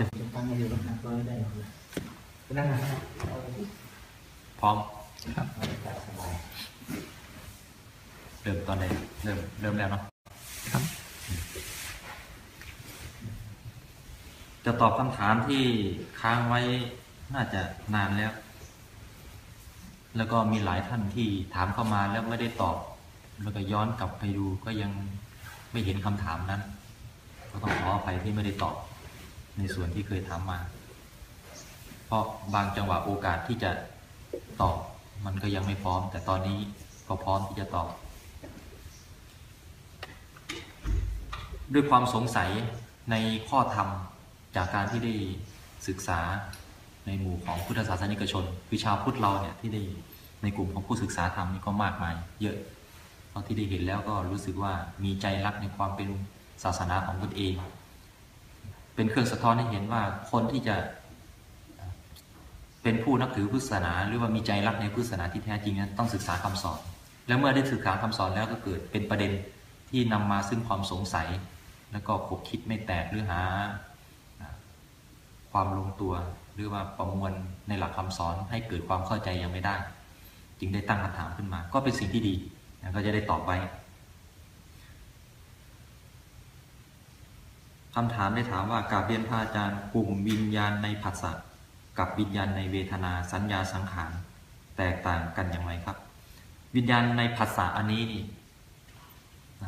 จะตั้งให้อยู่นะก็ได้หรอกนะนั่งนะพร้อมเอาสบายเริ่มตอนไหนเริ่มเริ่มแล้วเนาะครับ จะตอบคำถามที่ค้างไว้น่าจะนานแล้ว แล้วก็มีหลายท่านที่ถามเข้ามาแล้วไม่ได้ตอบ แล้วก็ย้อนกลับไปดูก็ยังไม่เห็นคำถามนั้น ก็ต้องขออภัยที่ไม่ได้ตอบ ในส่วนที่เคยถามมา เพราะบางจังหวะโอกาสที่จะตอบมันก็ยังไม่พร้อม แต่ตอนนี้ก็พร้อมที่จะตอบ ด้วยความสงสัยในข้อธรรมจากการที่ได้ศึกษาในหมู่ของพุทธศาสนิกชน คือชาวพุทธเราเนี่ยที่ได้ในกลุ่มของผู้ศึกษาธรรมนี่ก็มากมาย เยอะเพราะที่ได้เห็นแล้วก็รู้สึกว่ามีใจรักในความเป็นศาสนาของตนเอง เป็นเครื่องสะท้อนให้เห็นว่าคนที่จะเป็นผู้นับถือพุทธศาสนา หรือว่ามีใจรักในพุทธศาสนาที่แท้จริงนั้นต้องศึกษาคำสอน แล้วเมื่อได้ศึกษาคำสอนแล้วก็เกิดเป็นประเด็นที่นำมาซึ่งความสงสัย แล้วก็ขบคิดไม่แตกหรือหา ความลงตัว หรือว่าประมวลในหลักคำสอนให้เกิดความเข้าใจยังไม่ได้ จึงได้ตั้งคำถามขึ้นมา ก็เป็นสิ่งที่ดีก็จะได้ตอบไว้ คำถามได้ถามว่ากาบเรียนพระอาจารย์กลุ่มวิญญาณในผัสสะกับวิญญาณในเวทนาสัญญาสังขารแตกต่างกันอย่างไรครับ วิญญาณในภาษาอันนี้นี่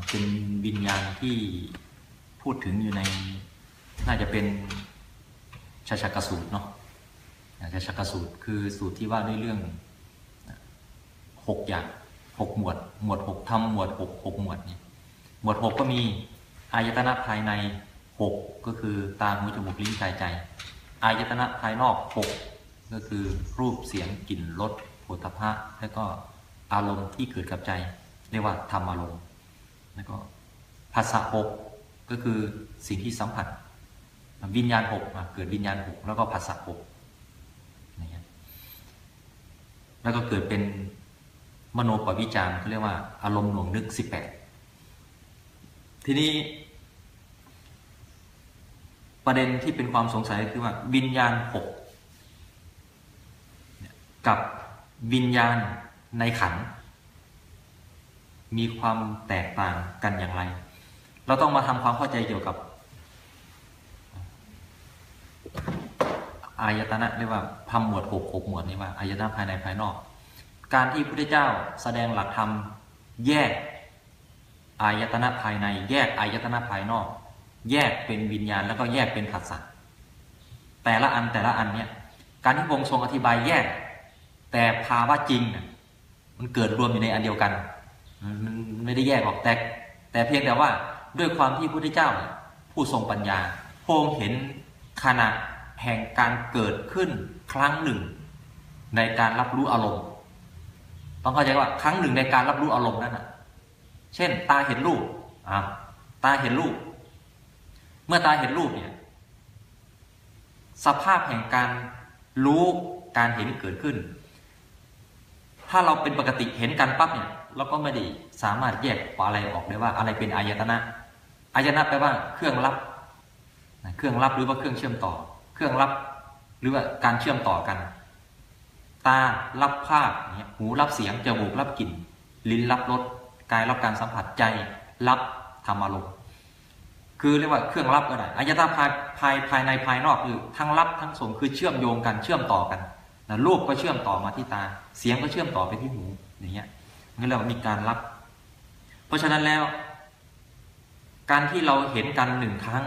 เป็นวิญญาณที่พูดถึงอยู่ใน น่าจะเป็นชาชากสูตรเนาะชาชากสูตรคือสูตรที่ว่าด้วยเรื่องหกอย่างหกหมวด หมวดหกทำหมวดหกหกหมวดเนี่ยหมวดหกก็มีอายตนะภายใน หกก็คือตาหูจมูกลิ้นกายใจ อายตนะภายนอกหกก็คือรูปเสียงกลิ่นรสโผฏฐัพพะแล้วก็อารมณ์ที่เกิดกับใจ เรียกว่าธรรมอารมณ์แล้วก็ภาษาหกก็คือสิ่งที่สัมผัส วิญญาณหกเกิดวิญญาณหกแล้วก็ภาษาหกอย่างเงี้ยแล้วก็เกิดเป็นมโนปวิจารเขาเรียกว่าอารมณ์หน่วงนึกสิบแปดทีนี้ ประเด็นที่เป็นความสงสัยคือว่าวิญญาณหกกับวิญญาณในขัน มีความแตกต่างกันอย่างไร เราต้องมาทำความเข้าใจเกี่ยวกับ อายตนะเรียกว่าพมหมวดหกหกหมวดนี่ว่าอายตนะภายในภายนอก การที่พระพุทธเจ้าแสดงหลักธรรมแยกอายตนะภายใน แยกอายตนะภายนอก แยกเป็นวิญญาณแล้วก็แยกเป็นผัสสะแต่ละอันแต่ละอันเนี่ยการที่พงทรงอธิบายแยก แต่ภาวะจริงนะมันเกิดรวมอยู่ในอันเดียวกันมันไม่ได้แยกออกแต่แต่เพียงแต่ว่าด้วยความที่พระพุทธเจ้า ผู้ทรงปัญญาพงเห็นขณะแห่งการเกิดขึ้นครั้งหนึ่ง ในการรับรู้อารมณ์ ต้องเข้าใจว่าครั้งหนึ่งในการรับรู้อารมณ์นั้นอะเช่น ตาเห็นรูปอ่าตาเห็นรูป เมื่อตาเห็นรูปเนี่ย สภาพแห่งการรู้การเห็นเกิดขึ้น ถ้าเราเป็นปกติเห็นกันปั๊บเนี่ยเราก็ไม่ได้สามารถแยกอะไรออกได้ว่า อะไรเป็นอายตนะอายตนะแปลว่าเครื่องรับ เครื่องรับหรือว่าเครื่องเชื่อมต่อ เครื่องรับ หรือว่าการเชื่อมต่อกัน ตารับภาพเนี่ยหูรับเสียงจมูกรับกลิ่น ลิ้นรับรสกายรับการสัมผัสใจ รับธรรมารมณ์ คือเรียกว่าเครื่องรับก็ได้อายตนะภายภายภายในภายนอกคือทั้งรับทั้งส่งคือเชื่อมโยงกันเชื่อมต่อกันนะรูปก็เชื่อมต่อมาที่ตา เสียงก็เชื่อมต่อไปที่หูอย่างเงี้ยงั้นเรามีการรับ เพราะฉะนั้นแล้ว การที่เราเห็นกันหนึ่งครั้ง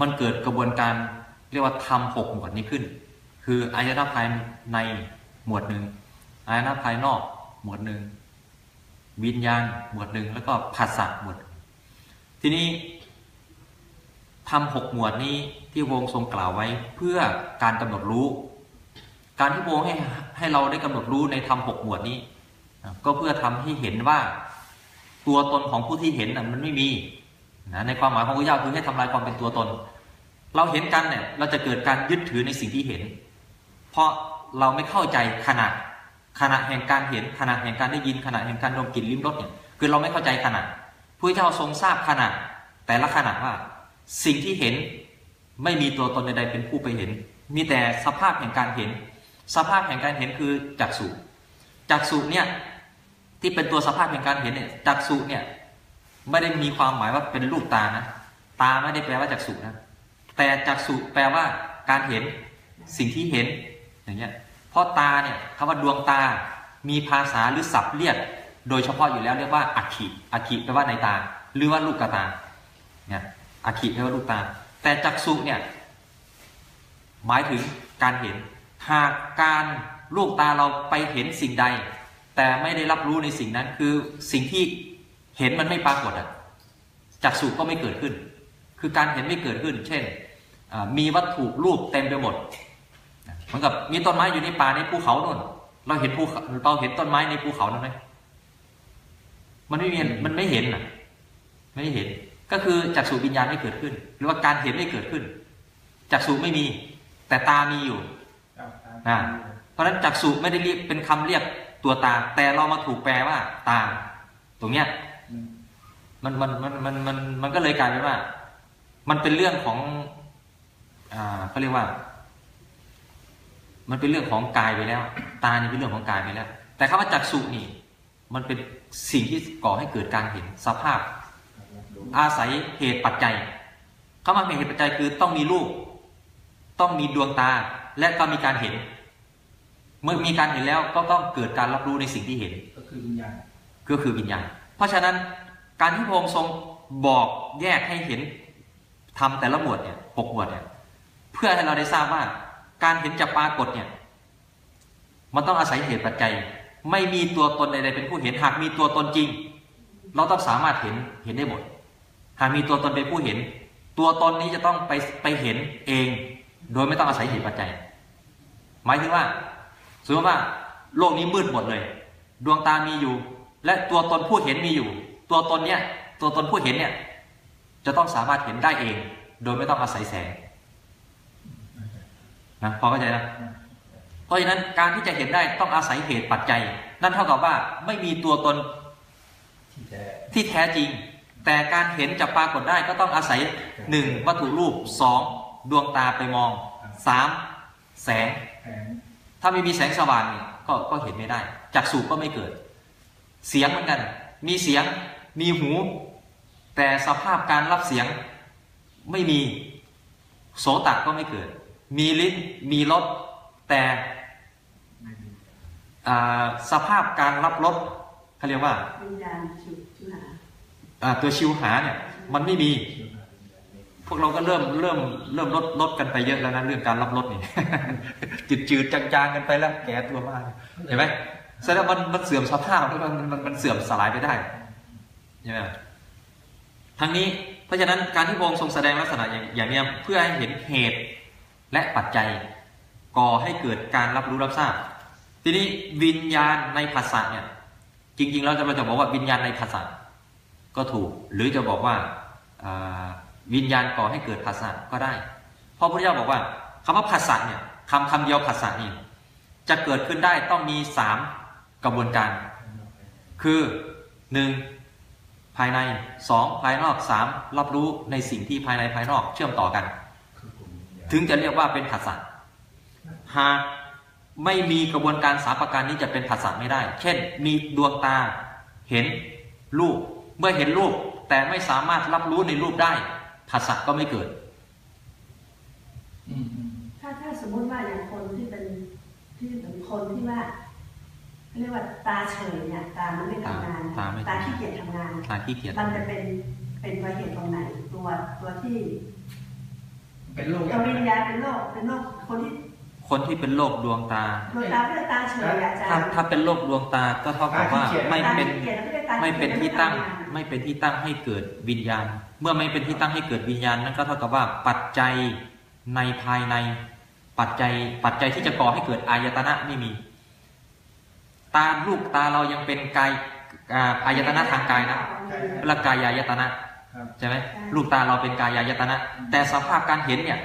มันเกิดกระบวนการเรียกว่าทำหกหมวดนี้ขึ้น คืออายตนะภายในหมวดหนึ่งอายตนะภายนอกหมวดหนึ่งวิญญาณหมวดหนึ่งแล้วก็ภาษาหมวด ทีนี้ ทำหกหมวดนี้ที่วงทรงกล่าวไว้เพื่อการกำหนดรู้ การที่วงให้ให้เราได้กำหนดรู้ในทำหกหมวดนี้ ก็เพื่อทำให้เห็นว่าตัวตนของผู้ที่เห็นมันไม่มีนะในความหมายของพระเจ้าคือให้ทำลายความเป็นตัวตน เราเห็นกันเนี่ยเราจะเกิดการยึดถือในสิ่งที่เห็น เพราะเราไม่เข้าใจขณะขณะแห่งการเห็นขณะแห่งการได้ยินขณะแห่งการดมกลิ่นลิ้มรสเนี่ยคือเราไม่เข้าใจขณะพระเจ้าทรงทราบขณะแต่ละขณะว่า สิ่งที่เห็นไม่มีตัวตนใดๆเป็นผู้ไปเห็น มีแต่สภาพแห่งการเห็น สภาพแห่งการเห็นคือจักษุจักษุเนี่ยที่เป็นตัวสภาพแห่งการเห็นเนี่ยจักษุเนี่ยไม่ได้มีความหมายว่าเป็นลูกตานะตาไม่ได้แปลว่าจักษุนะแต่จักษุแปลว่าการเห็นสิ่งที่เห็นอย่างเงี้ยเพราะตาเนี่ยคำว่าดวงตา มีภาษาหรือศัพท์เรียก โดยเฉพาะอยู่แล้วเรียกว่าอักขิอักขิแปลว่าในตา หรือว่าลูกกตาเนี่ย อักขิแปลว่าลูกตา แต่จักษุเนี่ยหมายถึงการเห็น หากการลูกตาเราไปเห็นสิ่งใด แต่ไม่ได้รับรู้ในสิ่งนั้นคือสิ่งที่เห็นมันไม่ปรากฏอะจักษุก็ไม่เกิดขึ้น คือการเห็นไม่เกิดขึ้น เช่นมีวัตถุรูปเต็มไปหมดเหมือนกับมีต้นไม้อยู่ในป่าในภูเขาโน่นเราเห็นภูเขาเราเห็นต้นไม้ในภูเขานั้นไหมมันไม่มีมันไม่เห็นอะ ไม่เห็น ก็คือจักษุวิญญาณไม่เกิดขึ้น หรือว่าการเห็นไม่เกิดขึ้นจักษุไม่มี แต่ตามีอยู่อ่าเพราะฉะนั้นจักษุไม่ได้เรียกเป็นคำเรียกตัวตา แต่เรามาถูกแปลว่า ตา ตรงเนี้ยมันมันมันมันมันมันก็เลยกลายเป็นว่า มันเป็นเรื่องของ อ่าเขาเรียกว่า มันเป็นเรื่องของกายไปแล้ว ตานี่เป็นเรื่องของกายไปแล้ว แต่คำว่าจักษุนี่ มันเป็นสิ่งที่ก่อให้เกิดการเห็นสภาพ อาศัยเหตุปัจจัยคำว่าเหตุปัจจัยคือต้องมีรูป ต้องมีดวงตาและก็มีการเห็น เมื่อมีการเห็นแล้วก็ต้องเกิดการรับรู้ในสิ่งที่เห็น ก็คือวิญญาณก็คือวิญญาณ เพราะฉะนั้นการที่พระองค์ทรงบอกแยกให้เห็นทำแต่ละหมวดเนี่ยหกหมวดเนี่ยเพื่อให้เราได้ทราบว่าการเห็นจะปรากฏเนี่ยมันต้องอาศัยเหตุปัจจัย ไม่มีตัวตนใดๆเป็นผู้เห็นหากมีตัวตนจริง เราต้องสามารถเห็นเห็นได้หมด หากมีตัวตนเป็นผู้เห็น ตัวตนนี้จะต้องไปไปเห็นเอง โดยไม่ต้องอาศัยเหตุปัจจัย หมายถึงว่าสมมติว่าโลกนี้มืดหมดเลย ดวงตามีอยู่ และตัวตนผู้เห็นมีอยู่ ตัวตนเนี่ยตัวตนผู้เห็นเนี่ยจะต้องสามารถเห็นได้เอง โดยไม่ต้องอาศัยแสงนะพอเข้าใจนะเพราะฉะนั้นการที่จะเห็นได้ต้องอาศัยเหตุปัจจัย นั่นเท่ากับว่าไม่มีตัวตนที่แท้ที่แท้จริง แต่การเห็นจะปรากฏได้ก็ต้องอาศัยหนึ่งวัตถุรูปสองดวงตาไปมองสามแสง ถ้าไม่มีแสงสว่างนี่ก็ก็เห็นไม่ได้จักษุก็ไม่เกิด เสียงเหมือนกัน มีเสียงมีหู แต่สภาพการรับเสียงไม่มีโสตก็ไม่เกิด มีลิ้นมีรสแต่สภาพการรับรสเขาเรียกว่า ตัวชิวหาเนี่ยมันไม่มี พวกเราก็เริ่มเริ่มเริ่มลดลดกันไปเยอะแล้วนะเรื่องการรับรสนี่จืดจืดจางๆกันไปแล้วแก่ตัวมากเห็นไหมแสดงมันมันเสื่อมสภาพแล้วมันมันมันเสื่อมสลายไปได้ใช่ไหมทั้งนี้เพราะฉะนั้นการที่พระองค์ทรงแสดงลักษณะอย่างอย่างเนี้ยเพื่อให้เห็นเหตุและปัจจัยก่อให้เกิดการรับรู้รับทราบ ทีนี้วิญญาณในภาษาเนี่ยจริง ๆ แล้วเราจะบอกว่าวิญญาณในภาษา ก็ถูก หรือจะบอกว่าอ่าวิญญาณก่อให้เกิดภาษาก็ได้ เพราะพระพุทธเจ้าบอกว่าคำว่าภาษาเนี่ยคำคำเดียวภาษานี่จะเกิดขึ้นได้ต้องมีสามกระบวนการ คือหนึ่งภายในสองภายนอกสามรับรู้ในสิ่งที่ภายในภายนอกเชื่อมต่อกันคือกลุ่มวิญญาณถึงจะเรียกว่าเป็นภาษาหากไม่มีกระบวนการสามประการนี้จะเป็นภาษาไม่ได้ เช่น มีดวงตาเห็นรูป เมื่อเห็นรูปแต่ไม่สามารถรับรู้ในรูปได้ภาษาก็ไม่เกิดอืมอืมถ้าถ้าสมมติว่าอย่างคนที่เป็นที่เป็นคนที่ว่าเขาเรียกว่าตาเฉยเนี่ยตามันไม่ทำงานตาไม่ทำงานตาขี้เกียจทำงานทางที่เขียนมันจะเป็นเป็นตัวเหตุตรงไหนตัวตัวที่ เป็นโรคตัววิญญาณเป็นโรคเป็นโรคคนที่ คนที่เป็นโรคดวงตา ดวงตาไม่ได้ตาเฉยอะอาจาถ้ารย์ ถ้าเป็นโรคดวงตาก็เท่ากับว่าไม่เป็นตาขี้กียจไม่ได้ตาไม่เป็นที่ตั้งขี้กียจไม่เป็นที่ตั้งให้เกิดวิญญาณ เมื่อไม่เป็นที่ตั้งให้เกิดวิญญาณนั่นก็เท่ากับว่าปัจจัยในภายใน ปัจจัยปัจจัยที่จะก่อให้เกิดอายตนะไม่มี ตาลูกตาเรายังเป็นกายอ่าอายตนะทางกายนะเวลากายายตนะ ครับ ใช่ไหมลูกตาเราเป็นกายายตนะ แต่สภาพการเห็นเนี่ย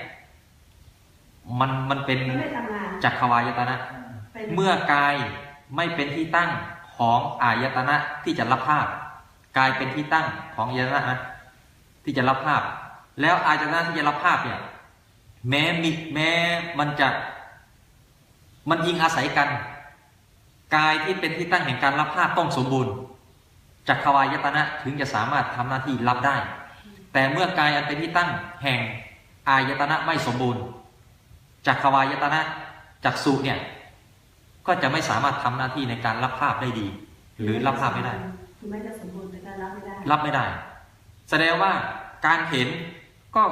มันมันเป็นมันไม่ทำงานจักรวายตนะเป็นเมื่อกายไม่เป็นที่ตั้งของอายตนะที่จะรับภาพกายเป็นที่ตั้งของอายตนะนะที่จะรับภาพ แล้วอายตนะที่จะรับภาพเนี่ย แม้มีแม้มันจะ มันยิงอาศัยกัน กายที่เป็นที่ตั้งแห่งการรับธาตุต้องสมบูรณ์จักรวายตนะถึงจะสามารถทำหน้าที่รับได้ แต่เมื่อกายอันเป็นที่ตั้งแห่งอายตนะไม่สมบูรณ์ จักรวายตนะจักสุเนี่ยก็จะไม่สามารถทำหน้าที่ในการรับภาพได้ดี หรือรับภาพไม่ได้คือไม่ได้สมบูรณ์แต่ก็รับไม่ได้รับไม่ได้ แสดงว่าการเห็นก็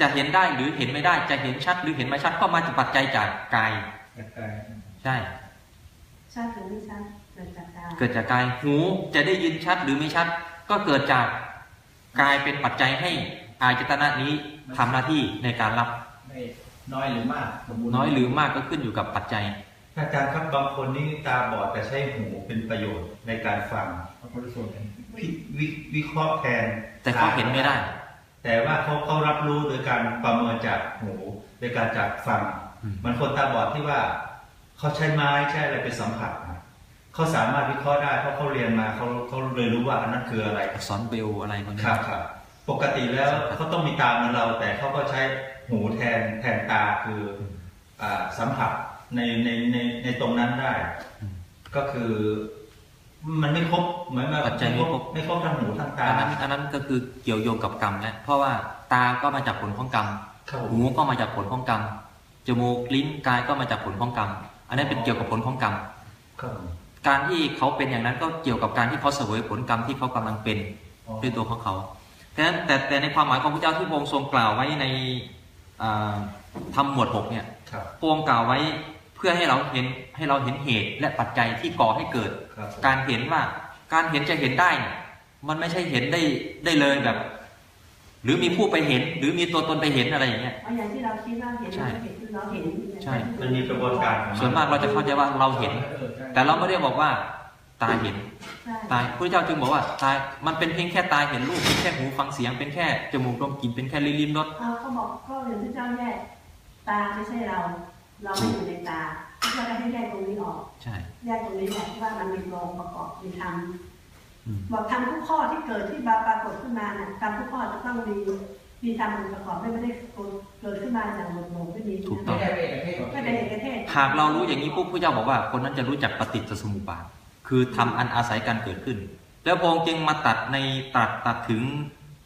จะเห็นได้หรือเห็นไม่ได้ จะเห็นชัดหรือเห็นไม่ชัดก็มาจากปัจจัยจากกายแต่กายใช่ชาติหรือไม่ชาติเกิดจากการเกิดจากกายหูจะได้ยินชัดหรือไม่ชัด ก็เกิดจากกายเป็นปัจจัยให้อายตนะนี้ทำหน้าที่ในการรับไม่ น้อยหรือมากสมบูรณ์น้อยหรือมากก็ขึ้นอยู่กับปัจจัย อาจารย์ครับบางคนนี่ตาบอดแต่ใช้หูเป็นประโยชน์ในการฟังบางคนส่วนหนึ่งวิวิวิเคราะห์แทน แต่เขาเห็นไม่ได้ แต่ว่าเขาเขารับรู้โดยการประเมินจากหูโดยการจากฟังอืมมันคนตาบอดที่ว่าเขาใช้ไม้ใช้อะไรไปสัมผัสนะเขาสามารถวิเคราะห์ได้เพราะเขาเรียนมาเขาเขาเลยรู้ว่าอันนั้นคืออะไรสอนเบลอะไรพวกนี้ครับครับปกติแล้วเขาต้องมีตาเหมือนเรา แต่เขาก็ใช้ หูแทนแทนตาคืออ่าสัมผัสในในในในตรงนั้นได้ ก็คือมันไม่ครบเหมือนกับปัจจัยไม่ครบไม่ครบทั้งหูทั้งตาอันนั้นอันนั้นก็คือเกี่ยวโยงกับกรรมแล้วเพราะว่าตาก็มาจากผลของกรรมครับผมหูก็มาจากผลของกรรมจมูกลิ้นกายก็มาจากผลของกรรม อันนี้นเป็นเกี่ยวกับผลของกรรมครับผมการที่เขาเป็นอย่างนั้นก็เกี่ยวกับการที่เขาเสวยผลกรรมที่เขากำลังเป็นอ๋อด้วยตัวของเขาแต่นั้นแต่แต่ในความหมายของพระเจ้าที่พระองค์ทรงกล่าวไว้ใน อ่าธรรมหมวดหกเนี่ยครับพระองค์กล่าวไว้เพื่อให้เราเห็นให้เราเห็นเหตุและปัจจัยที่ก่อให้เกิดครับผมการเห็นว่าการเห็นจะเห็นได้เนี่ยมันไม่ใช่เห็นได้ได้เลยแบบ หรือมีผู้ไปเห็น หรือมีตัวตนไปเห็นอะไรอย่างเงี้ยเพราะอย่างที่เราคิดว่าเห็นใช่เราเห็นคือเราเห็นใช่มันมีกระบวนการของส่วนมากเราจะเข้าใจว่าเราเห็นออใช่แต่เราไม่ได้บอกว่า ตาเห็นใช่ตาพระเจ้าจึงบอกว่าตามันเป็นเพียงแค่ตาเห็นรูปเป็นแค่หูฟังเสียงเป็นแค่จมูกดมกลิ่นเป็นแค่ลิ้นลิ้มรสเอาเขาบอกก็อย่างที่เจ้าแยกตาไม่ใช่เรา เราไม่อยู่ในตาเราจะให้แยกตรงนี้ออกใช่แยกตรงนี้แหละว่ามันมีองค์ประกอบมีธรรมอืมบอกธรรมทุกข้อที่เกิดที่ปรากฏขึ้นมาน่ะธรรมทุกข้อจะต้องมีมีธรรมองค์ประกอบไม่ได้เกิดขึ้นมาอย่างหมดหมไม่มีถูกต้องไม่ได้เป็นเอกเทศไม่เป็นเอกเทศหากเรารู้อย่างนี้ปุ๊บพระเจ้าบอกว่า คนนั้นจะรู้จักปฏิจจสมุปบาท คือทำอันอาศัยการเกิดขึ้น แล้วพระองค์จึงมาตัดในตัดตัดถึง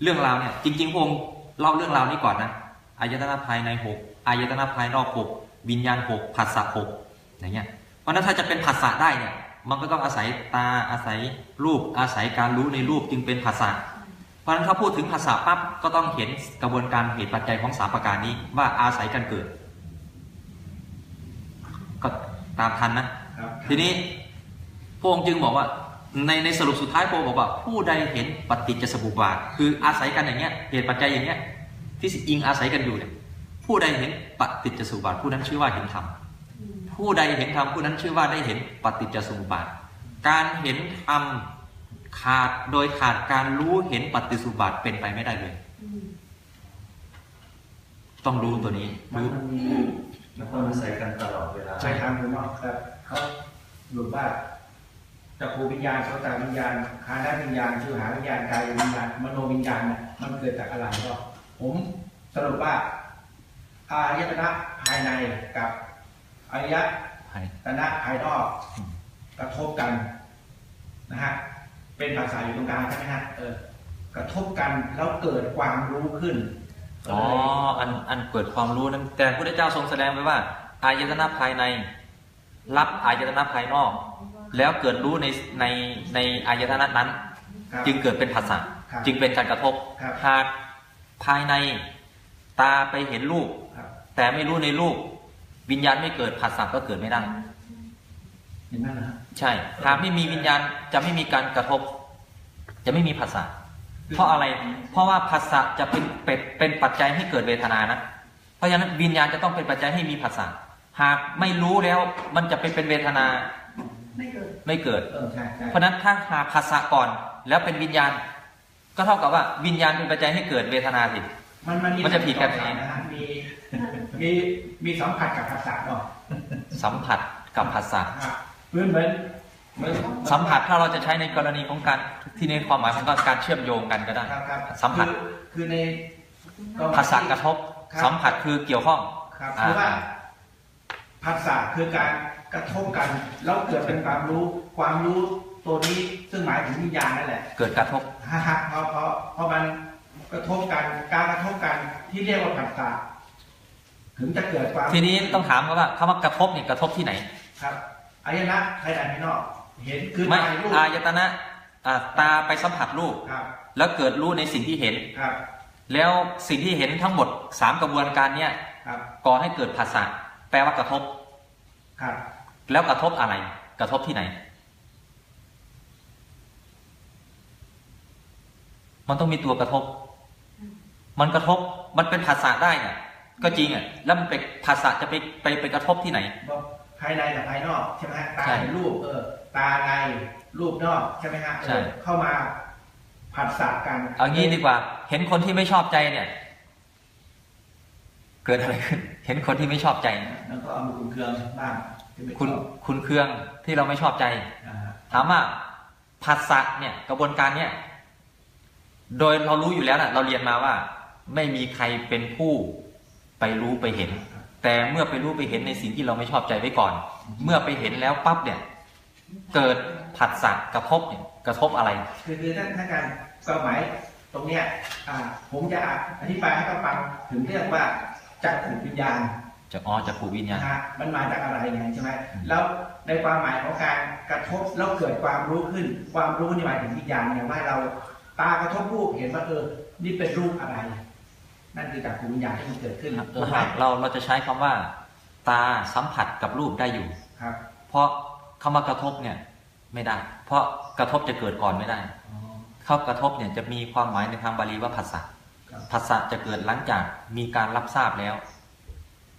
เรื่องราวเนี่ยจริงๆพระองค์เล่าเรื่องราวนี้ก่อนนะอายตนะภายในหกอายตนะภายนอกหกวิญญาณหกผัสสะหกอย่างเงี้ยเพราะฉะนั้นถ้าจะเป็นผัสสะได้เนี่ยมันก็ต้องอาศัยตาอาศัยรูปอาศัยการรู้ในรูปจึงเป็นผัสสะเพราะฉะนั้นถ้าพูดถึงภาษาปั๊บก็ต้องเห็นกระบวนการเหตุปัจจัยของสามประการนี้ว่าอาศัยกันเกิด ก็ตามทันนะครับทีนี้พ ระองค์จึงบอกว่าในในสรุปสุดท้ายพระองค์บอกว่า ผู้ใดเห็นปฏิจจสมุปบาท คืออาศัยกันอย่างเงี้ยเหตุปัจจัยอย่างเงี้ยที่อิงอาศัยกันอยู่เนี่ยผู้ใดเห็นปฏิจจสมุปบาท ผู้นั้นชื่อว่าเห็นธรรมอืมผู้ใดเห็นธรรมผู้นั้นชื่อว่าได้เห็นปฏิจจสมุปบาท การเห็นธรรมขาดโดยขาดการรู้เห็นปฏิจจสมุปบาทเป็นไปไม่ได้เลยอืมต้องรู้ตัวนี้มันรู้มันมีมันต้องอาศัยกันตลอดเวลาใช่ทำอยู่เนาะครับเขาหลุดว่า จักรวิญญาณโสตวิญญาณคานาวิญญาณชื่อหาวิญญาณกายวิญญาณมโนวิญญาณเนี่ยมันเกิดจากอะไรก็ ผมสรุปว่าอายตนะภายในกับอายภายตนะภายนอกกระทบกันนะฮะเป็นภาษาอยู่ตรงกลางใช่ไหมฮะเออกระทบกันแล้วเกิดความรู้ขึ้นอ๋ออันอันเกิดความรู้นั้นแต่พระพุทธเจ้าทรงแสดงไว้ว่าอายตนะภายใน รับอายตนะภายนอก แล้วเกิดรู้ในในในอายตนะนั้นครับจึงเกิดเป็นภาษาครับจึงเป็นการกระทบครับหากภายในตาไปเห็นรูปครับแต่ไม่รู้ในรูปวิญญาณไม่เกิดภาษาก็เกิดไม่ได้เห็นไหมนะฮะใช่หากไม่มีวิญญาณจะไม่มีการกระทบ จะไม่มีภาษาเพราะอะไร เพราะว่าภาษาจะเป็นเป็นเป็นปัจจัยให้เกิดเวทนานะเพราะฉะนั้นวิญญาณจะต้องเป็นปัจจัยให้มีภาษาหากไม่รู้แล้วมันจะไปเป็นเวทนา ไม่เกิดไม่เกิด เออใช่ใช่เพราะฉะนั้นถ้าหากภาษาก่อนแล้วเป็นวิญญาณ ก็เท่ากับว่าวิญญาณเป็นปัจจัยให้เกิดเวทนาสิมันมันมีมันจะผิดกันสองนะฮะมีมีมีสัมผัสกับภาษาเนาะสัมผัสกับภาษาฮะเหมือนเหมือนเหมือนสัมผัสถ้าเราจะใช้ในกรณีของการที่ในความหมายของการเชื่อมโยงกันก็ได้ ครับครับสัมผัส คือคือในภาษากระทบ ครับ สัมผัสคือเกี่ยวข้อง ครับอ่าคือว่า ภาษาคือการก ระทบกันแล้วเกิดเป็นความรู้ ความรู้ตัวนี้ซึ่งหมายถึงวิญญาณนั่นแหละ เกิดกระทบฮะฮะเพราะเพราะเพราะมันกระทบกันการกระทบกันที่เรียกว่าภาษาถึงจะเกิดความทีนี้ต้องถามกันว่าคำว่ากระทบเนี่ยกระทบที่ไหน ครับอายนะภายในภายนอก เห็นคือไม่ถ่ายรูปอายตนะอ่าตาไปสัมผัสรูปครับแล้วเกิดรู้ในสิ่งที่เห็นครับ แล้วสิ่งที่เห็นทั้งหมดสามกระบวนการเนี่ยครับก่อให้เกิดภาษาแปลว่ากระทบครับ แล้วกระทบอะไร กระทบที่ไหน มันต้องมีตัวกระทบ มันกระทบมันเป็นภาษาได้เนี่ยก็จริงอะ แล้วมันไปภาษาจะไปไปไปกระทบที่ไหนบอกภายในกับภายนอกใช่ไหมฮะตาใช่เห็นรูปเออ ตาในรูปนอกใช่ไหมฮะใช่เออเข้ามาผัสสะกัน เอางี้ดีกว่า เห็นคนที่ไม่ชอบใจเนี่ย เกิดอะไรขึ้น เห็นคนที่ไม่ชอบใจ แล้วก็เอามือคุณเครื่องบ้างที่ไม่ชอบ คุณคุณเครื่องที่เราไม่ชอบใจอ่าฮะถามว่าภาษาเนี่ยกระบวนการเนี่ยโดยเรารู้อยู่แล้วนะเราเรียนมาว่า ไม่มีใครเป็นผู้ไปรู้ไปเห็น แต่เมื่อไปรู้ไปเห็นในสิ่งที่เราไม่ชอบใจไว้ก่อน เมื่อไปเห็นแล้วปั๊บเนี่ย เกิดผัสสะกระทบเนี่ยกระทบอะไร คือคือถ้าถ้าการความหมายตรงเนี้ยอ่าผมจะอธิบายให้เขาฟังถึงเรื่องว่าจักรวิญญาณ จะอ๋อจะผูกวิญญาณ นะฮะมันมาจากอะไรไงใช่ไหมอืมแล้วในความหมายของการกระทบแล้วเกิดความรู้ขึ้น ความรู้นี่หมายถึงวิญญาณไงว่าเราตากระทบรูปเห็นว่าเออนี่เป็นรูปอะไร นั่นคือจากรวิญญาณที่มันเกิดขึ้นเราเราเราจะใช้คำว่า ตาสัมผัสกับรูปได้อยู่ ครับเพราะคำว่ากระทบเนี่ยไม่ได้ เพราะกระทบจะเกิดก่อนไม่ได้อ๋อเข้ากระทบเนี่ยจะมีความหมายในทางบาลีว่าภาษาครับภาษาจะเกิดหลังจากมีการรับทราบแล้ว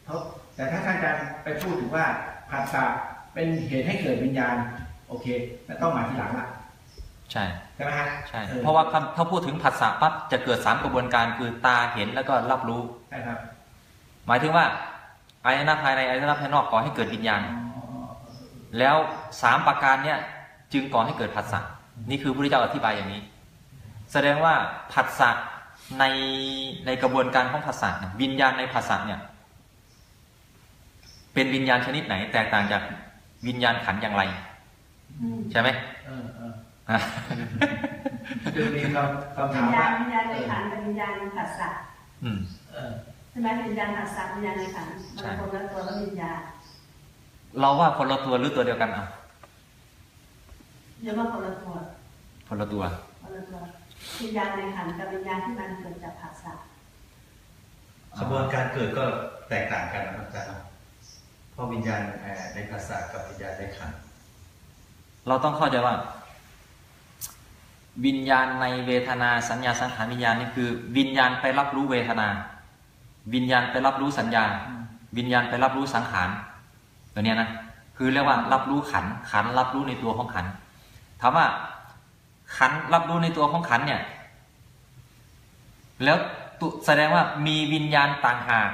เพราะแต่ถ้าท่านอาจารย์ไปพูดถึงว่าผัสสะเป็นเหตุให้เกิดวิญญาณ โอเคแต่ต้องมาทีหลังละใช่ใช่ไหมฮะใช่ออเพราะว่าคำถ้าพูดถึงผัสสะปั๊บจะเกิดสามกระบวนการคือตาเห็นแล้วก็รับรู้ใช่ครับหมายถึงว่าอายตนะภายในอายตนะภายนอกก่อให้เกิดวิญญาณอ๋อแล้วสามประการเนี่ยจึงก่อให้เกิดผัสสะนี่คือพระพุทธเจ้าอธิบายอย่างนี้ แสดงว่าผัสสะในในกระบวนการของผัสสะเนี่ยวิญญาณในผัสสะเนี่ย เป็นวิญญาณชนิดไหน แตกต่างจากวิญญาณขันธ์อย่างไรอืมใช่ไหมเออเอออะคือมีคำคำวิถาญมญาว่าณวิญญาณในขันธ์กับวิญญาณผัสสะอืมเออใช่ไหมวิญญาณผัสสะวิญญาณในขันธ์ใช่มันคนละตัวแล้ววิญญาณเราว่าคนละตัวหรือตัวเดียวกันอะเรียกว่าคนละตัวคนละตัวคนละตัววิญญาณในขันธ์กับวิญญาณที่มันเกิดจากผัสสะกระบวนการเกิดก็แตกต่างกันนะครับอาจารย์ เพราะวิญญาณในภาษากับวิญญาณในขันเราต้องเข้าใจว่า วิญญาณในเวทนา สัญญาสังขารวิญญาณนี่คือ วิญญาณไปรับรู้เวทนา วิญญาณไปรับรู้สัญญา วิญญาณไปรับรู้สังขารตัวเนี้ยนะคือเรียกว่ารับรู้ขันขันรับรู้ในตัวของขันถามว่าขันรับรู้ในตัวของขันเนี่ย แล้วแสดงว่ามีวิญญาณต่างหาก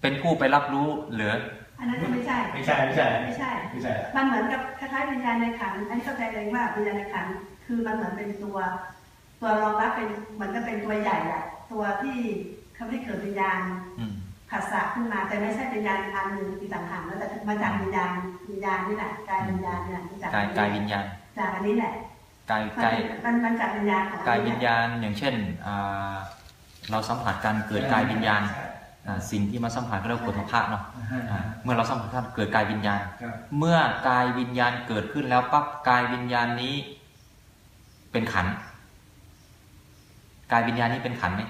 เป็นผู้ไปรับรู้หรือ อันนั้นก็ไม่ใช่ ไม่ใช่ไม่ใช่ ไม่ใช่ ไม่ใช่ มันเหมือนกับคล้ายๆวิญญาณในขันธ์อันนี้เข้าใจเลยว่าวิญญาณในขันธ์คือมันเหมือนเป็นตัว ตัวรองรับเป็นเหมือนกับเป็นตัวใหญ่อะตัวที่ทำให้เกิดวิญญาณอืมผัสสะขึ้นมา แต่ไม่ใช่วิญญาณอันหนึ่งอีกต่างหากแล้วแต่มาจากวิญญาณวิญญาณนี่แหละกายวิญญาณนี่แหละมาจากกายกายวิญญาณ จากอันนี้แหละกายมันกายมันมันจากวิญญาณของอันกายนี้วิญญาณอย่างเช่นอ่าเราสัมผัสการเกิดกายวิญญาณใช่อ่า สิ่งที่มาสัมผัสก็เรียกว่าปุถะพะเนาะอ่าอ่าเมื่อเราสัมผัสเกิดกายวิญญาณครับเมื่อกายวิญญาณเกิดขึ้นแล้วปั๊บกายวิญญาณนี้ เป็นขันธ์กายวิญญาณนี้เป็นขันธ์ไหม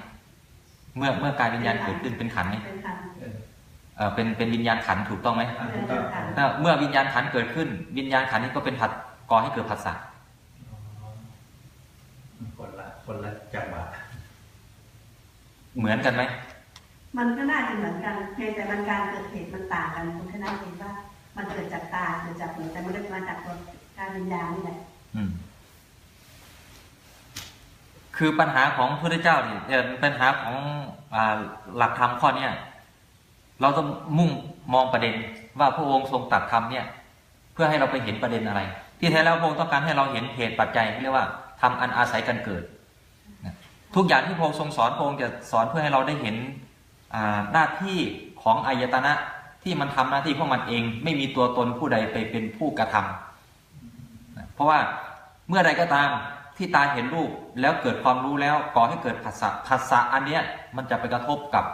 เมื่อเมื่อกายวิญญาณเกิดขึ้นเป็นขันธ์ไหมเป็นขันธ์เออเออเป็นเป็นวิญญาณขันธ์ถูกต้องไหมอ่าเป็ถูนกต้องขันธ์ถ้าเมื่อวิญญาณขันธ์เกิดขึ้น วิญญาณขันธ์นี้ก็เป็นผัสก่อให้เกิดผัสสะคนละคนละจังหวะเหมือนกันไหม มันก็น่าจะเหมือนกันเพียงแต่มันการเกิดเหตุมันต่างกันคุณแค่นั้นเองว่า มันเกิดจากตาเกิดจากหูแต่มันก็มาจากตัวการวิญญาณนี่แหละคือปัญหาของพระพุทธเจ้าเนี่ยเอ่อปัญหาของอหลักธรรมข้อเนี้ยเราต้องมุ่งมองประเด็นว่าพระองค์ทรงตัดธรรมเนี่ย เพื่อให้เราไปเห็นประเด็นอะไร ที่แท้แล้วพระองค์ต้องการให้เราเห็นเหตุปัจจัยที่เรียกว่าทำอันอาศัยกันเกิด ทุกอย่างที่พระองค์ทรงสอนพระองค์จะสอนเพื่อให้เราได้เห็น หน้าที่ของอายตนะที่มันทำหน้าที่ของมันเอง ไม่มีตัวตนผู้ใดไปเป็นผู้กระทำนะเพราะว่าเมื่อใดก็ตามที่ตาเห็นรูปแล้วเกิดความรู้แล้วก่อให้เกิดผัสสะผัสสะอันเนี้ยมันจะไปกระทบกับ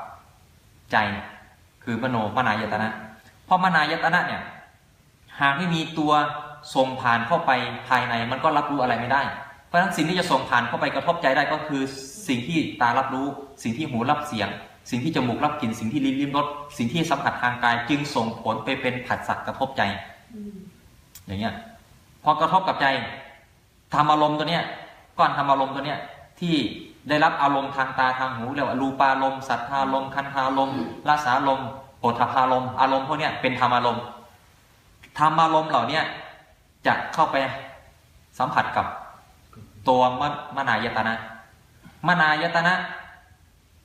ใจ คือมโนมนายตนะเพราะมนายตนะเนี่ยหากไม่มีตัวส่งผ่านเข้าไปภายในมันก็รับรู้อะไรไม่ได้ เพราะฉะนั้นสิ่งที่จะส่งผ่านเข้าไปกระทบใจได้ก็คือสิ่งที่ตารับรู้ สิ่งที่หูรับเสียง สิ่งที่จมูกรับกลิ่นสิ่งที่ลิ้นลิ้มรสสิ่งที่สัมผัสทางกาย จึงส่งผลไปเป็นผัสสะกระทบใจอย่างเงี้ย พอกระทบกับใจธรรมอารมณ์ตัวเนี้ยก้อนธรรมอารมณ์ตัวเนี้ยที่ได้รับอารมณ์ทางตาทางหูเรียกว่ารูปารมณ์สัทธารมณ์คันธารมณ์รสารมณ์โผฏฐารมณ์อารมณ์พวกเนี้ยเป็นธรรมอารมณ์ธรรมอารมณ์เหล่าเนี้ยจะเข้าไปสัมผัสกับตัวมมนายตนะ มนายตนะ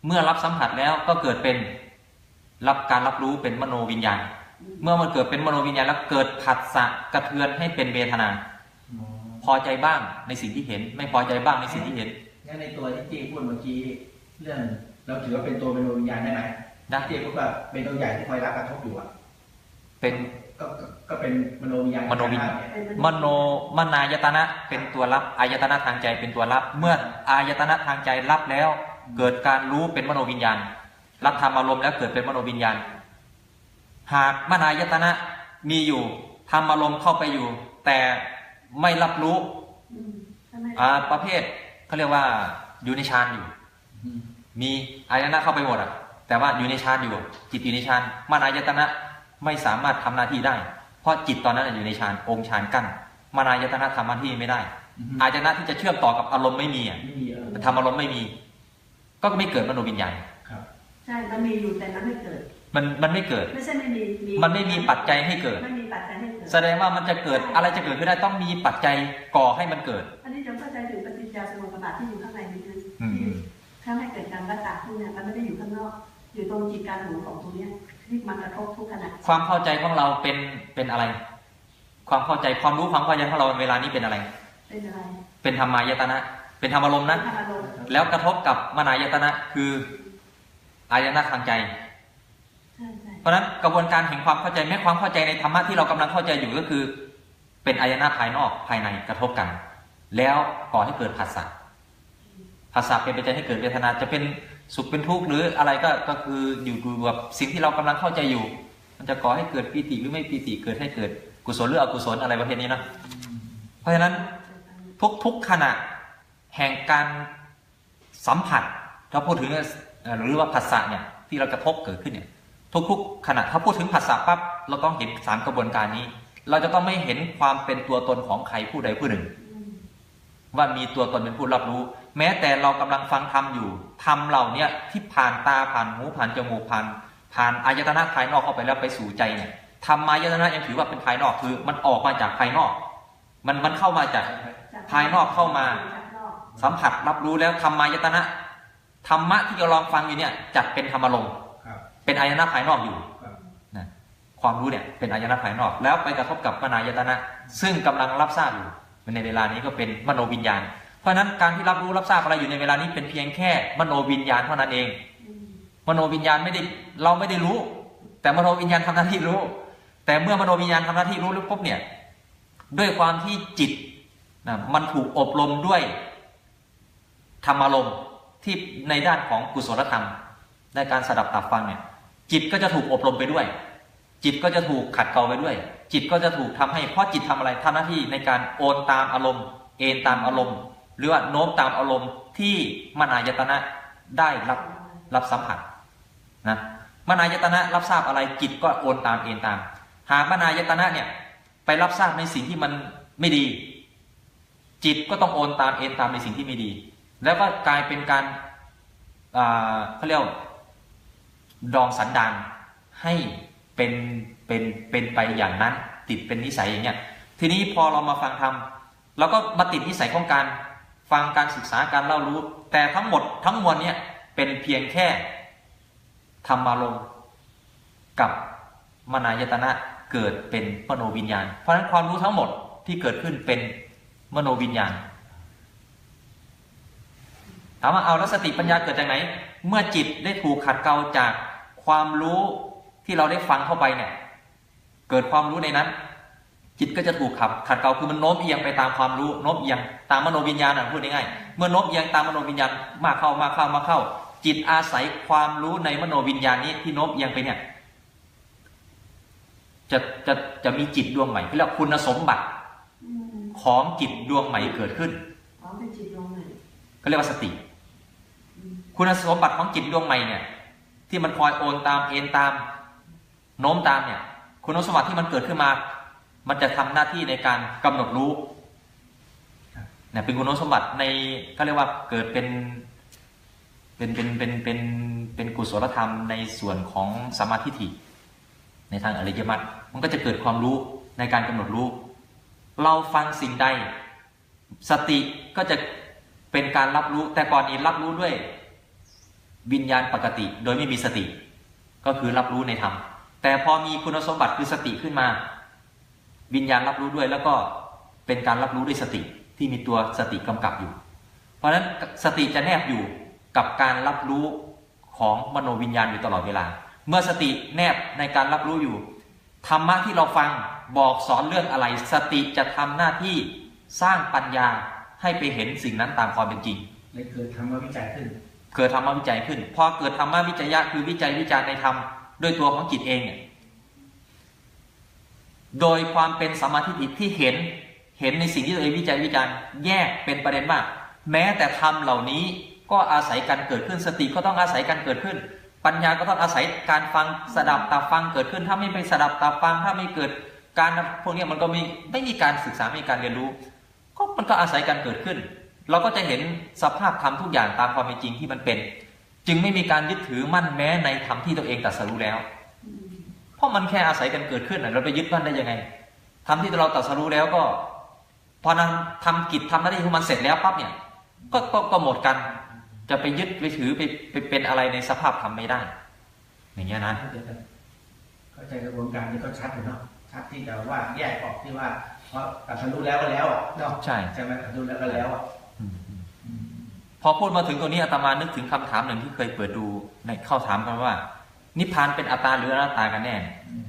เมื่อรับสัมผัสแล้วก็เกิดเป็นรับการรับรู้เป็นมโนวิญญาณ เมื่อมันเกิดเป็นมโนวิญญาณแล้วเกิดผัสสะกระเทือนให้เป็นเวทนา พอใจบ้างในสิ่งที่เห็น ไม่พอใจบ้างในสิ่งที่เห็นงั้นในตัวที่เจ๊พูดเมื่อกี้เรื่องเราถือว่าเป็นตัวมโนวิญญาณได้ไหมได้เจ๊พูดว่าเป็นตัวใหญ่ที่คอยรับกระทบอยู่อะเป็นก็ก็ก็เป็นมโนวิญญาณมโนวิญญาณเป็นมโนมนายตนะเป็นตัวรับอายตนะทางใจเป็นตัวรับ เมื่ออายตนะทางใจรับแล้ว เกิดการรู้เป็นมโนวิญญาณ รับธรรมอารมณ์แล้วเกิดเป็นมโนวิญญาณ หากมนายตนะมีอยู่ธรรมอารมณ์เข้าไปอยู่ แต่ไม่รับรู้อืมใช่ไหมอ่าประเภทเขาเรียกว่าอยู่ในฌานอยู่อืมมีอายตนะเข้าไปหมดอะ แต่ว่าอยู่ในฌานอยู่ จิตอยู่ในฌานมานายตนะไม่สามารถทำหน้าที่ได้ เพราะจิตตอนนั้นนะอยู่ในฌานองค์ฌานกั้นมานายตนะทำหน้าที่ไม่ได้อืมอายตนะที่จะเชื่อมต่อกับอารมณ์ไม่มีอะไม่มีเออทำอารมณ์ไม่มี ก็ไม่เกิดมโนวิญญาณครับใช่ มันมีอยู่แต่มันไม่เกิด มันมันไม่เกิด ไม่ใช่ไม่มี มันไม่มีปัจจัยให้เกิด ไม่มีปัจจัยให้เกิด แสดงว่ามันจะเกิดอะไรจะเกิดขึ้นได้ต้องมีปัจจัยก่อให้มันเกิด อันนี้จะเข้าใจถึงปฏิจจสมุปบาทที่อยู่ข้างในนี้นะอืมที่ถ้าให้เกิดการประสาทขึ้นเนี่ยมันไม่ได้อยู่ข้างนอก อยู่ตรงจิตการหูของตรงเนี้ยที่มันกระทบทุกขณะ ความเข้าใจของเราเป็นเป็นอะไร ความเข้าใจความรู้ความเข้าใจของเราเวลานี้เป็นอะไร เป็นอะไร เป็นธรรมายตนะ เป็นธรรมอารมณ์นะธรรมอารมณ์แล้วกระทบกับมนายตนะคืออายตนะทางใจใช่ใช่เพราะฉะนั้นกระบวนการแห่งความเข้าใจแม้ความเข้าใจในธรรมะที่เรากำลังเข้าใจอยู่ก็คือ เป็นอายตนะภายนอกภายในกระทบกัน แล้วก่อให้เกิดผัสสะผัสสะเป็นปัจจัยให้เกิดเวทนาจะเป็นสุขเป็นทุกข์หรืออะไรก็ก็คืออยู่ดูกับสิ่งที่เรากำลังเข้าใจอยู่ มันจะก่อให้เกิดปีติหรือไม่ปีติเกิดให้เกิดกุศลหรืออกุศลอะไรประเภทนี้นะเพราะฉะนั้นทุกทุกขณะ แห่งการสัมผัสถ้าพูดถึงหรือว่าผัสสะเนี่ยที่เรากระทบเกิดขึ้นเนี่ยทุกๆขณะถ้าพูดถึงผัสสะปั๊บเราต้องเห็นสามกระบวนการนี้ เราจะต้องไม่เห็นความเป็นตัวตนของใครผู้ใดผู้หนึ่ง ว่ามีตัวตนเป็นผู้รับรู้ แม้แต่เรากำลังฟังธรรมอยู่ธรรมเหล่าเนี้ยที่ผ่านตาผ่านหูผ่านจมูกผ่าน ผ่านอายตนะภายนอกเข้าไปแล้วไปสู่ใจเนี่ยธรรมายตนะยังถือว่าเป็นภายนอกคือ มันออกมาจากภายนอก มันมันเข้ามาจากภายนอกเข้ามา สัมผัสรับรู้แล้วธรรมายตนะธรรมะที่เราลองฟังอยู่เนี่ยจัดเป็นธรรมารมณ์ครับเป็นอายตนะภายนอกอยู่ครับนะความรู้เนี่ยเป็นอายตนะภายนอก แล้วไปกระทบกับมนายตนะ ซึ่งกำลังรับทราบอยู่ในเวลานี้ก็เป็นมโนวิญญาณ เพราะฉะนั้นการที่รับรู้รับทราบอะไรอยู่ในเวลานี้เป็นเพียงแค่มโนวิญญาณเท่านั้นเองอืมมโนวิญญาณไม่ได้เราไม่ได้รู้ แต่มโนวิญญาณทำหน้าที่รู้ แต่เมื่อมโนวิญญาณทำหน้าที่รู้แล้วปุ๊บเนี่ยด้วยความที่จิตนะมันถูกอบรมด้วย ธรรมารมณ์ที่ในด้านของกุศลธรรมในการสดับตับฟังเนี่ยจิตก็จะถูกอบรมไปด้วย จิตก็จะถูกขัดเกลาไปด้วย จิตก็จะถูกทำให้เพราะจิตทำอะไรทำหน้าที่ในการโอนตามอารมณ์ เอนตามอารมณ์ หรือว่าโน้มตามอารมณ์ที่มนายตนะได้รับรับสัมผัสนะมนายตนะรับทราบอะไรจิตก็โอนตามเอนตาม หากมนายตนะเนี่ยไปรับทราบในสิ่งที่มันไม่ดี จิตก็ต้องโอนตามเอนตามในสิ่งที่ไม่ดี แล้วก็กลายเป็นการเขาเรียกดองสันดานให้เป็นเป็นเป็นไปอย่างนั้น ติดเป็นนิสัยอย่างเงี้ยทีนี้พอเรามาฟังธรรมเราก็มาติดนิสัยของการฟังการศึกษาการเล่ารู้ แต่ทั้งหมดทั้งมวลเนี่ยเป็นเพียงแค่ธรรมารมณ์กับมนายตนะเกิดเป็นมโนวิญญาณ เพราะฉะนั้นความรู้ทั้งหมดที่เกิดขึ้นเป็นมโนวิญญาณ ถามว่าเอาแล้วสติปัญญาเกิดจากไหน เมื่อจิตได้ถูกขัดเกลาจากความรู้ที่เราได้ฟังเข้าไปเนี่ย เกิดความรู้ในนั้น จิตก็จะถูกขับขัดเกลาคือมันโน้มเอียงไปตามความรู้โน้มเอียงตามมโนวิญญาณอะพูดง่ายๆเมื่อโน้มเอียงตามมโนวิญญาณมากเข้ามากเข้ามากเข้า จิตอาศัยความรู้ในมโนวิญญาณนี้ที่โน้มเอียงไปเนี่ยจะจะจะมีจิตดวงใหม่ที่เรียกว่าคุณสมบัติอืมของจิตดวงใหม่เกิดขึ้นอ๋อเป็นจิตดวงใหม่ก็เรียกว่าสติอืม คุณสมบัติของจิตดวงใหม่เนี่ย ที่มันคอยโอนตามเอ็นตามโน้มตามเนี่ย คุณสมบัติที่มันเกิดขึ้นมา มันจะทำหน้าที่ในการกำหนดรู้เนี่ยเป็นคุณสมบัติในก็เรียกว่าเกิดเป็นเป็นเป็นเป็นเป็นเป็นกุศลธรรมในส่วนของสมาธิฏฐิในทางอริยมรรคมันก็จะเกิดความรู้ในการกำหนดรู้ เราฟังสิ่งใด สติก็จะเป็นการรับรู้แต่ก่อนนี้รับรู้ด้วย วิญญาณปกติโดยไม่มีสติ ก็คือรับรู้ในธรรม แต่พอมีคุณสมบัติคือสติขึ้นมา วิญญาณรับรู้ด้วยแล้วก็เป็นการรับรู้ด้วยสติที่มีตัวสติกำกับอยู่ เพราะฉะนั้นสติจะแนบอยู่กับการรับรู้ของมโนวิญญาณอยู่ตลอดเวลา เมื่อสติแนบในการรับรู้อยู่ธรรมะที่เราฟังบอกสอนเรื่องอะไร สติจะทำหน้าที่สร้างปัญญาให้ไปเห็นสิ่งนั้นตามความเป็นจริงเลยเกิดทำมวิจัยขึ้น เกิดธรรมวิจัยขึ้นพอเกิดธรรมวิจัยะคือวิจัยวิจารในธรรมด้วยตัวของจิตเองเนี่ยโดยความเป็นสมาธิฏฐิที่เห็นเห็นในสิ่งที่ตัวเองวิจัยวิจารแยกเป็นประเด็นว่าแม้แต่ธรรมเหล่านี้ก็อาศัยการเกิดขึ้นสติก็ต้องอาศัยการเกิดขึ้น ปัญญาก็ต้องอาศัยการฟังสดับตาฟังเกิดขึ้น ถ้าไม่ไปสดับตาฟังถ้าไม่เกิดการพวกนี้มันก็ไม่ไม่มีการศึกษาไม่มีการเรียนรู้ ก็มันก็อาศัยการเกิดขึ้น เราก็จะเห็นสภาพธรรมทุกอย่างตามความเป็นจริงที่มันเป็น จึงไม่มีการยึดถือมั่นแม้ในธรรมที่ตัวเองตรัสรู้แล้วอืมเพราะมันแค่อาศัยกันเกิดขึ้นน่ะเราไปยึดมั่นได้ยังไงทำที่เราตรัสรู้แล้วก็ พอนั้นทำกิจทำหน้าที่ของมันเสร็จแล้วปั๊บเนี่ยก็ก็ก็หมดกัน จะไปยึดไปถือไปไปเป็นอะไรในสภาพธรรมไม่ได้ อย่างเงี้ยนะเข้าใจกระบวนการนี้ก็ชัดอยู่เนาะชัดที่จะว่าแยกออกที่ว่าเพราะตัดสรู้แล้วก็แล้วอะเนาะใช่ใช่ไหมตัดสรู้แล้วก็แล้วอะอืมอืมพ อพูดมาถึงตรงนี้อาตมานึกถึงคำถามหนึ่งที่เคยเปิดดูในเข้าถามกันว่า นิพพานเป็นอัตตาหรืออนัตตากันแน่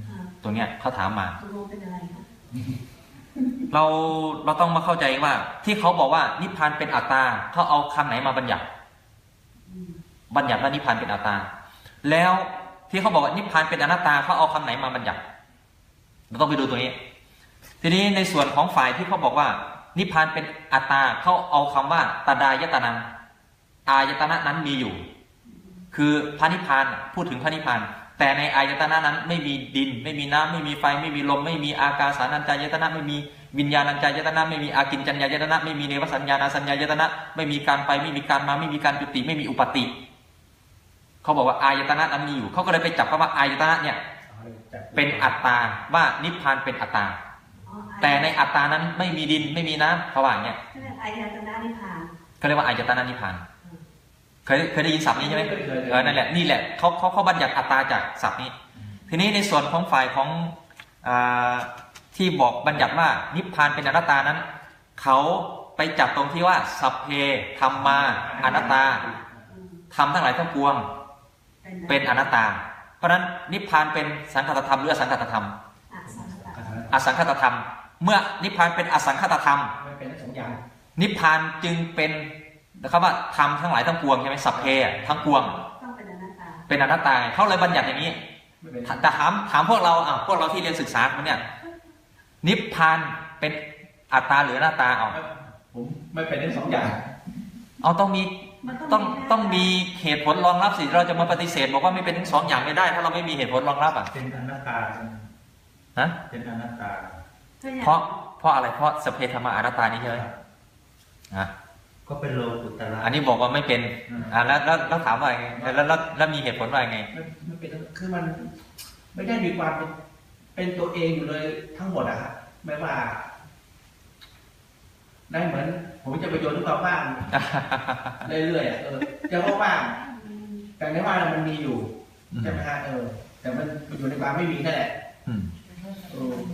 ค่ะตรงเนี้ยเขาถามมาตกลงเป็นอะไรคะเราเราต้องมาเข้าใจว่า ที่เขาบอกว่านิพพานเป็นอัตตาเขาเอาคำไหนมาบัญญัติอืมบัญญัติว่านิพพานเป็นอัตตา แล้วที่เขาบอกว่านิพพานเป็นอนัตตาเขาเอาคำไหนมาบัญญัติเราต้องไปดูตัวนี้ ทีนี้ในส่วนของฝ่ายที่เขาบอกว่า นิพพานเป็นอัตตาเขาเอาคำว่าตดายตนัง อายตนะนั้นมีอยู่ คือพระนิพพานน่ะพูดถึงพระนิพพาน แต่ในอายตนะนั้นไม่มีดิน ไม่มีน้ำไม่มีไฟ ไม่มีลม ไม่มีอากาสานัญจายตนะไม่มีวิญญาณัญจายตนะไม่มีอากินจัญญายตนะไม่มีเนวสัญญาณสัญญายตนะไม่มีการไปไม่มีการมาไม่มีการจุติไม่มีอุปติเขาบอกว่าอายตนะนั้นมีอยู่เขาก็เลยไปจับคำว่าอายตนะเนี่ยเอาเลยจับเป็นอัตตาว่านิพพานเป็นอัตตาอ๋อแต่ในอัตตานั้นไม่มีดินไม่มีน้ำเขาว่าอย่างเงี้ยเรียกอายตนะนิพพานเขาเรียกว่าอายตนะนิพพานอืม เคยเคยได้ยินศัพท์นี้ใช่ไหมเคยเคยเออนั่นแหละนี่แหละเขาเขาเขาบัญญัติอัตตาจากศัพท์นี้ ทีนี้ในส่วนของฝ่ายของอาที่บอกบัญญัติว่านิพพานเป็นอนัตตานั้นเขาไปจับตรงที่ว่าสัพเพธรรมาอนัตตาอืมธรรมทั้งหลายทั้งปวงเป็นอนัตตา เพราะฉะนั้นนิพพานเป็นสังคตธรรมหรืออสังคตธรรมอะสังขตะอสังคตธรรม เมื่อนิพพานเป็นอสังคตธรรมไม่เป็นทั้งสองอย่างนิพพานจึงเป็น นะครับว่าธรรมทั้งหลายทั้งปวงใช่ไหมสัพเพอะทั้งปวงต้องเป็นอนัตตาเป็นอนัตตาไงเขาเลยบัญญัติอย่างนี้ไม่เป็นแต่ถามถามพวกเราอะพวกเราที่เรียนศึกษามาเนี่ย นิพพานเป็นอัตตาหรืออนัตตาเอาผมไม่เป็นทั้งสองอย่าง เอาต้องมีมันต้องแน่ต้องมีเหตุผลรองรับสิเราจะมาปฏิเสธ บอกว่าไม่เป็นทั้งสองอย่างไม่ได้ ถ้าเราไม่มีเหตุผลรองรับอะเป็นอนัตตาใช่ไหมฮะเป็นอนัตตาก็อย่างเพราะเพราะอะไรเพราะสพเพธรรมาอนัตตานี้ใช่ไหมอะ ก็เป็นโลกุตระ อันนี้บอกว่าไม่เป็นอืมอ่าแล้วแล้วแล้วถามว่าไงแล้วแล้วแล้วแล้วมีเหตุผลว่าไงไม่ไม่เป็นทั้งคือมันไม่ได้มีความเป็นเป็นตัวเองอยู่เลยทั้งหมดอะครับไม่ว่า ได้เหมือน ผมจะไปโยนทุกความว่างเรื่อยๆอะเออจะว่าว่างอืมแต่ในว่างมันมีอยู่อืมใช่ไหมฮะเออ แต่มันอยู่ในความไม่มีนั่นแหละอืมเออ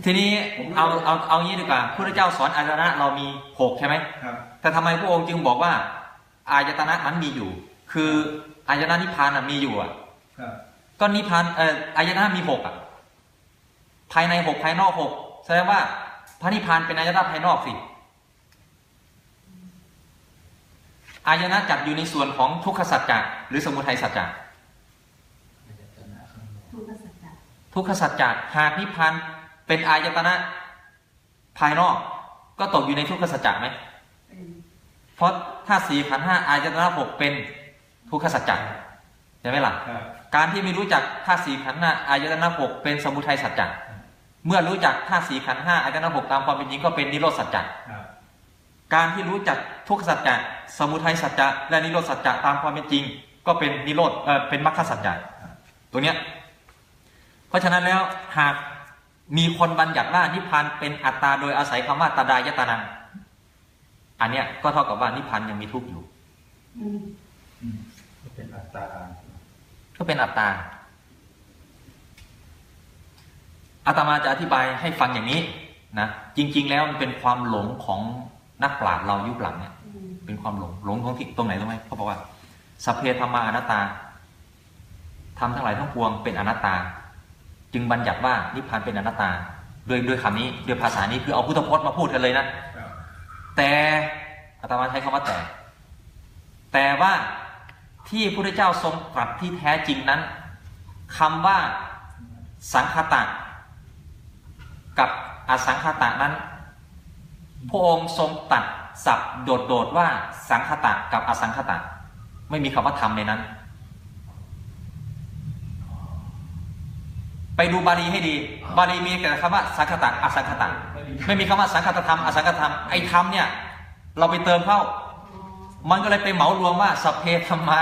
ทีนี้เอาเอาเอางี้ดีกว่าพระเจ้าสอนอายตนะเรามีหกใช่ไหมครับแต่ทำไมพระองค์จึงบอกว่า อายตนะนั้นมีอยู่ คืออายตนะนิพพานอะมีอยู่อะครับก็นิพพานเอ่ออายตนะมีหกอะ ภายในหกภายนอกหกแสดงว่า พระนิพพานเป็นอายตนะภายนอกสิอายตนะจัดอยู่ในส่วนของทุกขสัจจะหรือสมุทัยสัจจะทุกขสัจจะทุกขสัจจะหากนิพพาน เป็นอายตนะภายนอก ก็ตกอยู่ในทุกขสัจจะไหมเป็นเพราะถ้าสี่ขันธ์ห้าอายตนะหกเป็นทุกขสัจจะใช่ไหมล่ะครับการที่ไม่รู้จักธาตุสี่ขันธ์ห้าอายตนะหกเป็นสมุทัยสัจจะเมื่อรู้จักธาตุสี่ขันธ์ห้าอายตนะหกตามความเป็นจริงก็เป็นนิโรธสัจจะครับการที่รู้จักทุกขสัจจะสมุทัยสัจจะและนิโรธสัจจะตามความเป็นจริง ก็เป็นนิโรธเออเป็นมรรคสัจจะตัวเนี้ยเพราะฉะนั้นแล้วหาก มีคนบัญญัติว่านิพพานเป็นอัตตาโดยอาศัยคำว่าตาดายตานังอันเนี้ยก็เท่ากับว่านิพพานยังมีทุกข์อยู่ก็เป็นอัตตาก็เป็นอัตตาอาตมาจะอธิบายให้ฟังอย่างนี้นะจริง ๆ แล้วมันเป็นความหลงของนักปราชญ์เรายุคหลังเนี่ย เป็นความหลงหลงตรงที่ตรงไหนรู้ไหมเขาบอกว่าสัพเพธรรมาอนัตตาทำทั้งหลายทั้งปวงเป็นอนัตตา จึงบัญญัติว่านิพพานเป็นอนัตตาด้วยด้วยคำนี้ด้วยภาษานี้คือเอาพุทธพจน์มาพูดกันเลยนะครับแต่อาตมาใช้คำว่าแต่ แต่ว่าที่พระพุทธเจ้าทรงตรัสที่แท้จริงนั้นคำว่าสังคตะกับอสังคตะนั้นพระองค์ทรงตัดสับโดดๆว่าสังคตะกับอสังคตะ ไม่มีคำว่าธรรมในนั้น ไปดูบาลีให้ดี บาลีมีแต่คำว่าสังคตะอสังคตะไม่มีคำว่าสังคตธรรมอสังคตธรรมไอ้ธรรมเนี่ย เราไปเติมเข้าอ๋อมันก็เลยไปเหมารวมว่าสัพเพธรรมา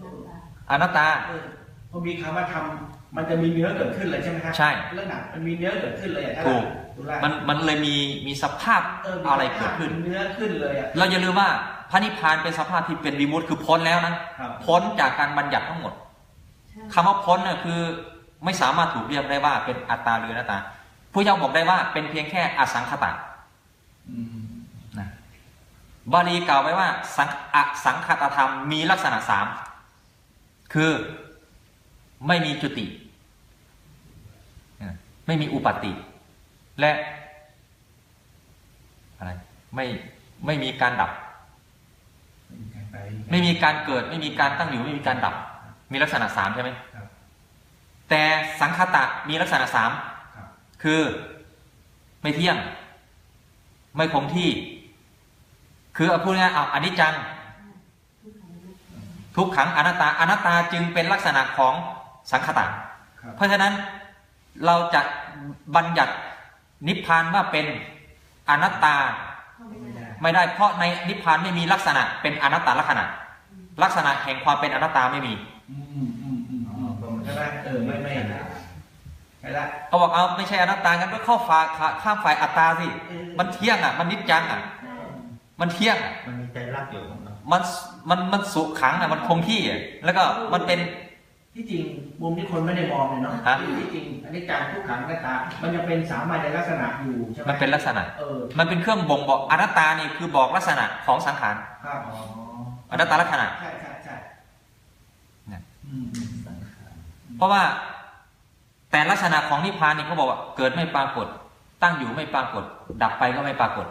นั่นแหละอนัตตาเออพอมีคำว่าทำมันจะมีเนื้อเกิดขึ้นเลยใช่ไหมครับใช่เรื่องหนักมันมีเนื้อเกิดขึ้นเลยอะถูกตุลามันมันเลยมีมีสภาพเออมีอะไรเกิดขึ้นมีเนื้อขึ้นเลยอะเราอย่าลืมว่าพระนิพพานเป็นสภาพที่เป็นวิมุตติคือพ้นแล้วนะครับพ้นจากการบัญญัติทั้งหมดใช่คำว่าพ้นเนี่ยคือ ไม่สามารถถูกเรียกได้ว่าเป็นอัตตาหรืออนัตตาผู้เจ้าบอกได้ว่าเป็นเพียงแค่อสังคตะอืมนะบาลีกล่าวไว้ว่าสังอสังคตธรรมมีลักษณะสามคือไม่มีจุติ ไม่มีอุปาติ และอะไรไม่ไม่มีการดับไม่มีการไปไม่มีการเกิด ไม่มีการตั้งอยู่ไม่มีการดับ มีลักษณะสามใช่ไหมครับ แต่สังคตะมีลักษณะสามครับคือไม่เที่ยง ไม่คงที่ คือเอาพูดง่ายๆเอาอนิจจัง ทุกขังนะทุกขังอนัตตาอนัตตาจึงเป็นลักษณะของสังคตะครับเพราะฉะนั้นเราจะบัญญัตินิพพานว่าเป็นอนัตตาเข้าไม่ไม่ได้ได้ไม่ได้เพราะในนิพพานไม่มีลักษณะเป็นอนัตตลักษณะ ลักษณะแห่งความเป็นอนัตตาไม่มี ไหมเออไม่ไม่ใช่ละเขาบอกเอาไม่ใช่อนัตตางั้นก็เข้าฝ่ายข้ามฝ่ายอัตตาสิมันเที่ยงอะ มันนิจจังอะใช่มันเที่ยงอะมันมีใจรักอยู่ของเรามันมันมันสุขขังอะมันคงที่อะแล้วก็มันเป็นที่จริงมุมที่คนไม่ได้มองเลยเนาะฮะที่จริงอันนี้การทุกขังหน้าตา มันยังเป็นสามัญลักษณะอยู่ใช่ไหมมันเป็นลักษณะเออมันเป็นเครื่องบ่งบอกอนัตตานี่คือบอกลักษณะของสังขารครับอ๋ออนัตตลักษณะใช่ใช่ใช่เนี่ยอืมอืมสังขา รเพราะว่าแต่ลักษณะของนิพพานนี่เขาบอกว่า เกิดไม่ปรากฏ ตั้งอยู่ไม่ปรากฏ ดับไปก็ไม่ปรากฏ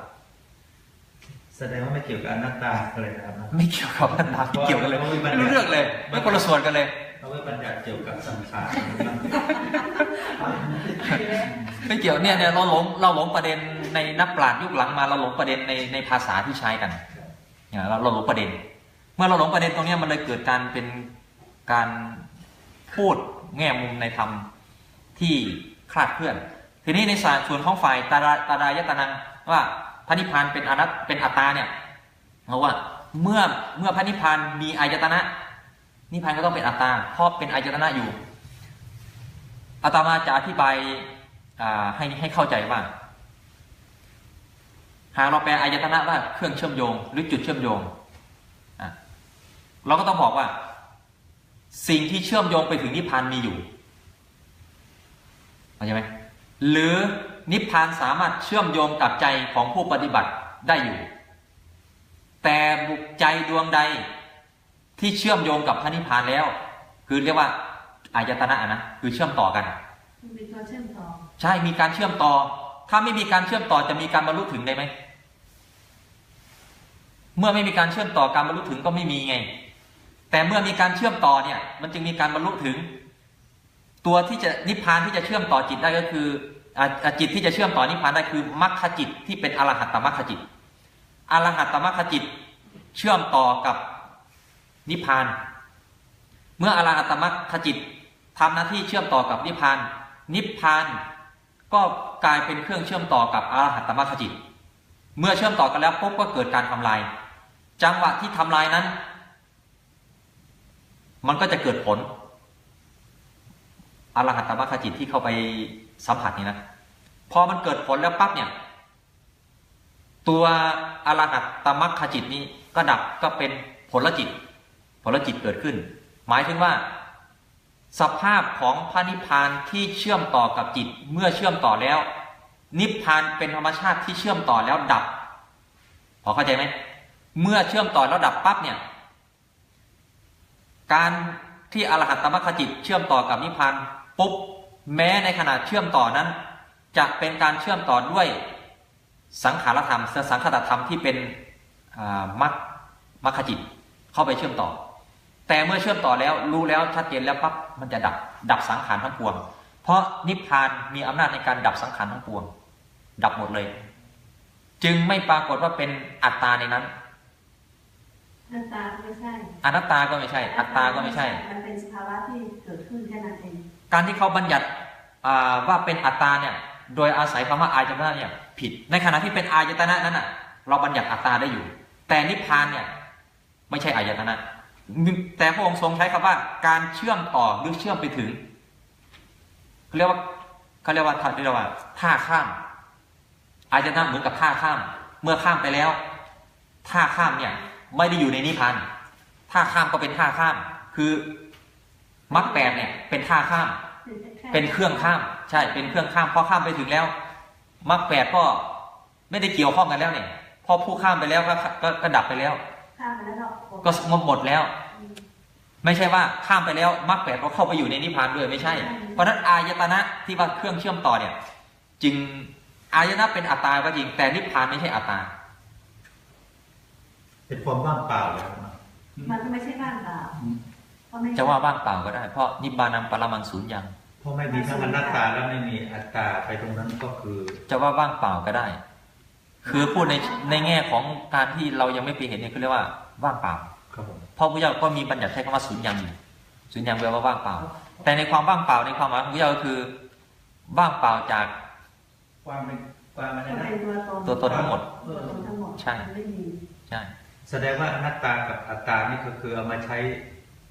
แสดงว่าไม่เกี่ยวกับอนัตตาเลยนะครับไม่เกี่ยวกับอนัตตาไม่เกี่ยวกันเลยไม่รู้เรื่องเลยไม่คนละส่วนกันเลยเขาไม่บัญญัติเกี่ยวกับสังขารไม่เกี่ยวเนี่ยเนี่ยเราหลงเราหลงประเด็นในนักปราชญ์ยุคหลังมาเราหลงประเด็นในในภาษาที่ใช้กันเนี่ยเราเราหลงประเด็น เมื่อเราหลงประเด็นตรงเนี้ยมันเลยเกิดการเป็นการพูด แง่มุมในธรรมที่คลาดเคลื่อน ทีนี้ในสารส่วนของฝ่ายตาดาตาดายตนังว่าพระนิพพานเป็นอนัตเป็นอัตตาเนี่ยเราว่าเมื่อเมื่อพระนิพพานมีอายตนะ นิพพานก็ต้องเป็นอัตตาเพราะเป็นอายตนะอยู่อาตมาจะอธิบายให้ให้เข้าใจว่าหากเราแปลอายตนะว่าเครื่องเชื่อมโยง หรือจุดเชื่อมโยง เราก็ต้องบอกว่า สิ่งที่เชื่อมโยงไปถึงนิพพานมีอยู่เข้าใจไหมหรือนิพพานสามารถเชื่อมโยงกับใจของผู้ปฏิบัติได้อยู่ แต่บุคใจดวงใดที่เชื่อมโยงกับพระนิพพานแล้ว คือเรียกว่าอายตนะนะคือเชื่อมต่อกันมันเป็นตัวเชื่อมต่อ ใช่มีการเชื่อมต่อ ถ้าไม่มีการเชื่อมต่อจะมีการบรรลุถึงได้ไหมเมื่อไม่มีการเชื่อมต่อการบรรลุถึงก็ไม่มีไง แต่เมื่อมีการเชื่อมต่อเนี่ย มันจึงมีการบรรลุถึง ตัวที่จะนิพพานที่จะเชื่อมต่อจิตได้ก็คืออ่าอ่าจิตที่จะเชื่อมต่อนิพพานได้คือมรรคจิตที่เป็นอรหัตตมรรคจิตอรหัตตมรรคจิตเชื่อมต่อกับนิพพาน เมื่ออรหัตตมรรคจิตทำหน้าที่เชื่อมต่อกับนิพพาน นิพพานก็กลายเป็นเครื่องเชื่อมต่อกับอรหัตตมรรคจิต เมื่อเชื่อมต่อกันแล้วปุ๊บก็เกิดการทำลาย จังหวะที่ทำลายนั้น มันก็จะเกิดผลอรหัตตมรรคจิตที่เข้าไปสัมผัสนี่นะพอมันเกิดผลแล้วปั๊บเนี่ย ตัวอรหัตตมรรคจิตนี้ก็ดับก็เป็นผลจิต ผลจิตเกิดขึ้น หมายถึงว่า สภาพของพระนิพพานที่เชื่อมต่อกับจิตเมื่อเชื่อมต่อแล้ว นิพพานเป็นธรรมชาติที่เชื่อมต่อแล้วดับพอเข้าใจไหมเมื่อเชื่อมต่อแล้วดับปั๊บเนี่ย การที่อรหัตตมรรคจิตเชื่อมต่อกับนิพพานปุ๊บแม้ในขณะเชื่อมต่อนั้น จะเป็นการเชื่อมต่อด้วยสังขารธรรมสังขารธรรมที่เป็นมรรคมรรคจิตเข้าไปเชื่อมต่อ แต่เมื่อเชื่อมต่อแล้วรู้แล้วชัดเจนแล้วปั๊บมันจะดับดับสังขารทั้งปวง เพราะนิพพานมีอำนาจในการดับสังขารทั้งปวง ดับหมดเลย จึงไม่ปรากฏว่าเป็นอัตตาในนั้น หน้าตาไม่ใช่อนัตตาก็ไม่ใช่ อัตตาก็ไม่ใช่ มันเป็นสภาวะที่เกิดขึ้นแค่นั้นเองการที่เขาบัญญัติอ่าว่าเป็นอัตตาเนี่ย โดยอาศัยคำว่าอายตนะเนี่ย ผิด ในขณะที่เป็นอายตนะนั้นอะ เราบัญญัติอัตตาได้อยู่ แต่นิพพานเนี่ย ไม่ใช่อายตนะ แต่พระองค์ทรงใช้คำว่าการเชื่อมต่อหรือเชื่อมไปถึงเขาเรียกว่าเขาเรียกว่าเรียกว่าท่าข้ามอายตนะเหมือนกับท่าข้าม เมื่อข้ามไปแล้วท่าข้ามเนี่ย ไม่ได้อยู่ในนิพพานท่าข้ามก็เป็นท่าข้าม คือมรรคแปดเนี่ย เป็นท่าข้าม เป็นเครื่องข้าม ใช่ เป็นเครื่องข้ามพอข้ามไปถึงแล้วมรรคแปดก็ไม่ได้เกี่ยวข้องกันแล้วเนี่ยพอผู้ข้ามไปแล้วก็ก็ก็ดับไปแล้วข้ามไปแล้วก็ก็งมหมดแล้ว ไม่ใช่ว่าข้ามไปแล้วมรรคแปดก็เข้าไปอยู่ในนิพพานด้วยไม่ใช่ เพราะฉะนั้นอายตนะที่ว่าเครื่องเชื่อมต่อเนี่ย จึงอายตนะเป็นอัตตาก็จริงแต่นิพพานไม่ใช่อัตตา เป็นความว่างเปล่าเลยครับมันก็ไม่ใช่บ้านเปล่าเพราะไม่จะว่าว่างเปล่าก็ได้ เพราะนิบานังปรมังศูนย์ยังเพราะไม่มีทั้งอนัตตาและไม่มีอัตตาไปตรงนั้นก็คือ จะว่าว่างเปล่าก็ได้ คือพูดในในแง่ของการที่เรายังไม่ไปเห็นเนี่ยคือเรียกว่าว่างเปล่าครับผมเพราะพระเจ้าก็มีบัญญัติใช้คำว่าศูนย์ยังอยู่ศูนย์ยังแปลว่าว่างเปล่า แต่ในความว่างเปล่าในความหมายของพระเจ้าก็คือ ว่างเปล่าจากความเป็นความอะไรก็นะเป็นตัวตนตัวตนทั้งหมดตัวตนทั้งหมดใช่มันไม่มีใช่ แสดงว่าอนัตตากับอัตตานี่ก็คือเอามาใช้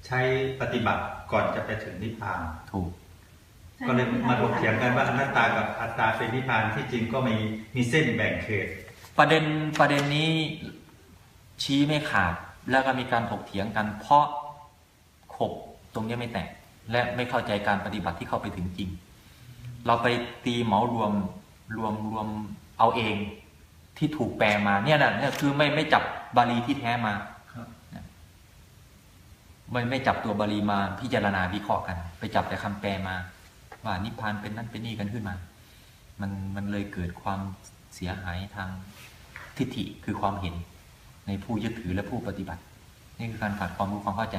ใช้ปฏิบัติก่อนจะไปถึงนิพพานถูกก็เลยมาถกเถียงกันว่าอนัตตากับอัตตาเป็นนิพพานที่จริงก็มีมีเส้นแบ่งเขต ประเด็นประเด็นนี้ชี้ไม่ขาดแล้วก็มีการถกเถียงกัน เพราะขบตรงนี้ไม่แตกและไม่เข้าใจการปฏิบัติที่เข้าไปถึงจริง เราไปตีเหมารวมรวมรวมเอาเองที่ถูกแปลมาเนี่ยนะเนี่ยคือไม่ไม่จับ บาลีที่แท้มาครับไม่ไม่จับตัวบาลีมาพิจารณาวิเคราะห์กัน ไปจับแต่คำแปลมา ว่านิพพานเป็นนั่นเป็นนี่กันขึ้นมา มันมันเลยเกิดความเสียหายทางทิฏฐิคือความเห็น ในผู้ยึดถือและผู้ปฏิบัติ นี่คือการขาดความรู้ความเข้าใจ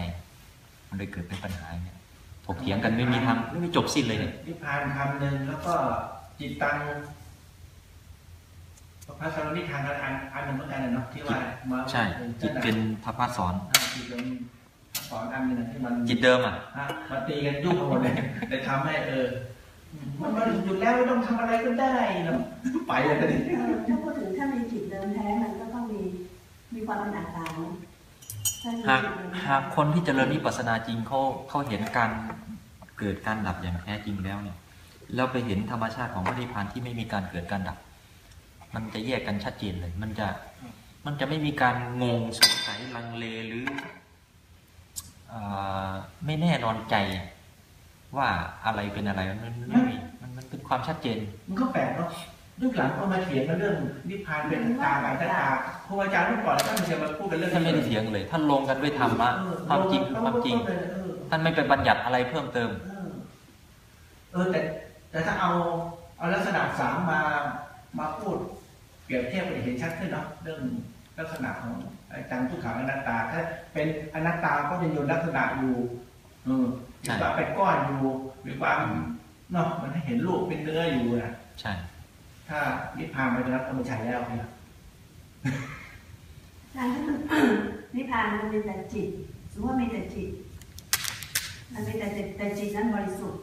มันเลยเกิดเป็นปัญหาเนี่ยถกเถียงกันไม่มีทางไม่มีจบสิ้นเลยเนี่ยนิพพานคำหนึ่งแล้วก็จิตตัง พระสารนิทานอันอันหนึ่งเหมือนกันนะเนาะที่ว่ามาใช่จิตเป็นพระพาสอนอ่าจิตเป็นสอนอันหนึ่งอะที่มันจิตเดิมอะฮะมาตีกันยุ่งไปหมดเลยแต่ทำให้เออมันมาถึงจุดแล้วไม่ต้องทำอะไรก็ได้เนาะไปเลยทีนี้เออถ้าพูดถึงถ้ามีจิตเดิมแท้มันก็ต้องมีมีความเป็นอัตตานะถ้ามีหากจิตเดิมแท้หากคนที่เจริญวิปัสสนาจริงเขาเขาเห็นการเกิดการดับอย่างแท้จริงแล้วเนี่ยแล้วไปเห็นธรรมชาติของพระนิพพานที่ไม่มีการเกิดการดับ มันจะแยกกันชัดเจนเลย มันจะมันจะไม่มีการงงสงสัยลังเลหรือเออไม่แน่นอนใจ ว่าอะไรเป็นอะไรมันมันไม่มีมันมันเป็นความชัดเจน มันก็แปลกเนาะยุคหลังก็มาเถียงกันเรื่องนิพพานเป็นอัตตาหลายตาครูอาจารย์เมื่อก่อนท่านจะมาพูดกันเรื่องท่านไม่ได้เถียงเลย ท่านลงกันด้วยธรรมะเออความจริงคือความจริงเออเออท่านไม่ไปบัญญัติอะไรเพิ่มเติมเออเออแต่ แต่ถ้าเอาเอาลักษณะสามมามาพูด เปรียบเทียบกันเห็นชัดขึ้นเนาะเรื่องลักษณะของอาจารย์ทุกขังอนัตตาถ้าเป็นอนัตตาก็จะโยนลักษณะอยู่เออมีความเป็นก้อนอยู่มีความเนาะมันให้เห็นรูปเป็นเนื้ออยู่นะใช่ ถ้านิพพานไปแล้วก็ไม่ใช่แล้วเนี่ยการที่มันนิพพานมันมีแต่จิตสมมติว่ามีแต่จิต มันมีแต่จิตแต่จิตนั้นบริสุทธิ์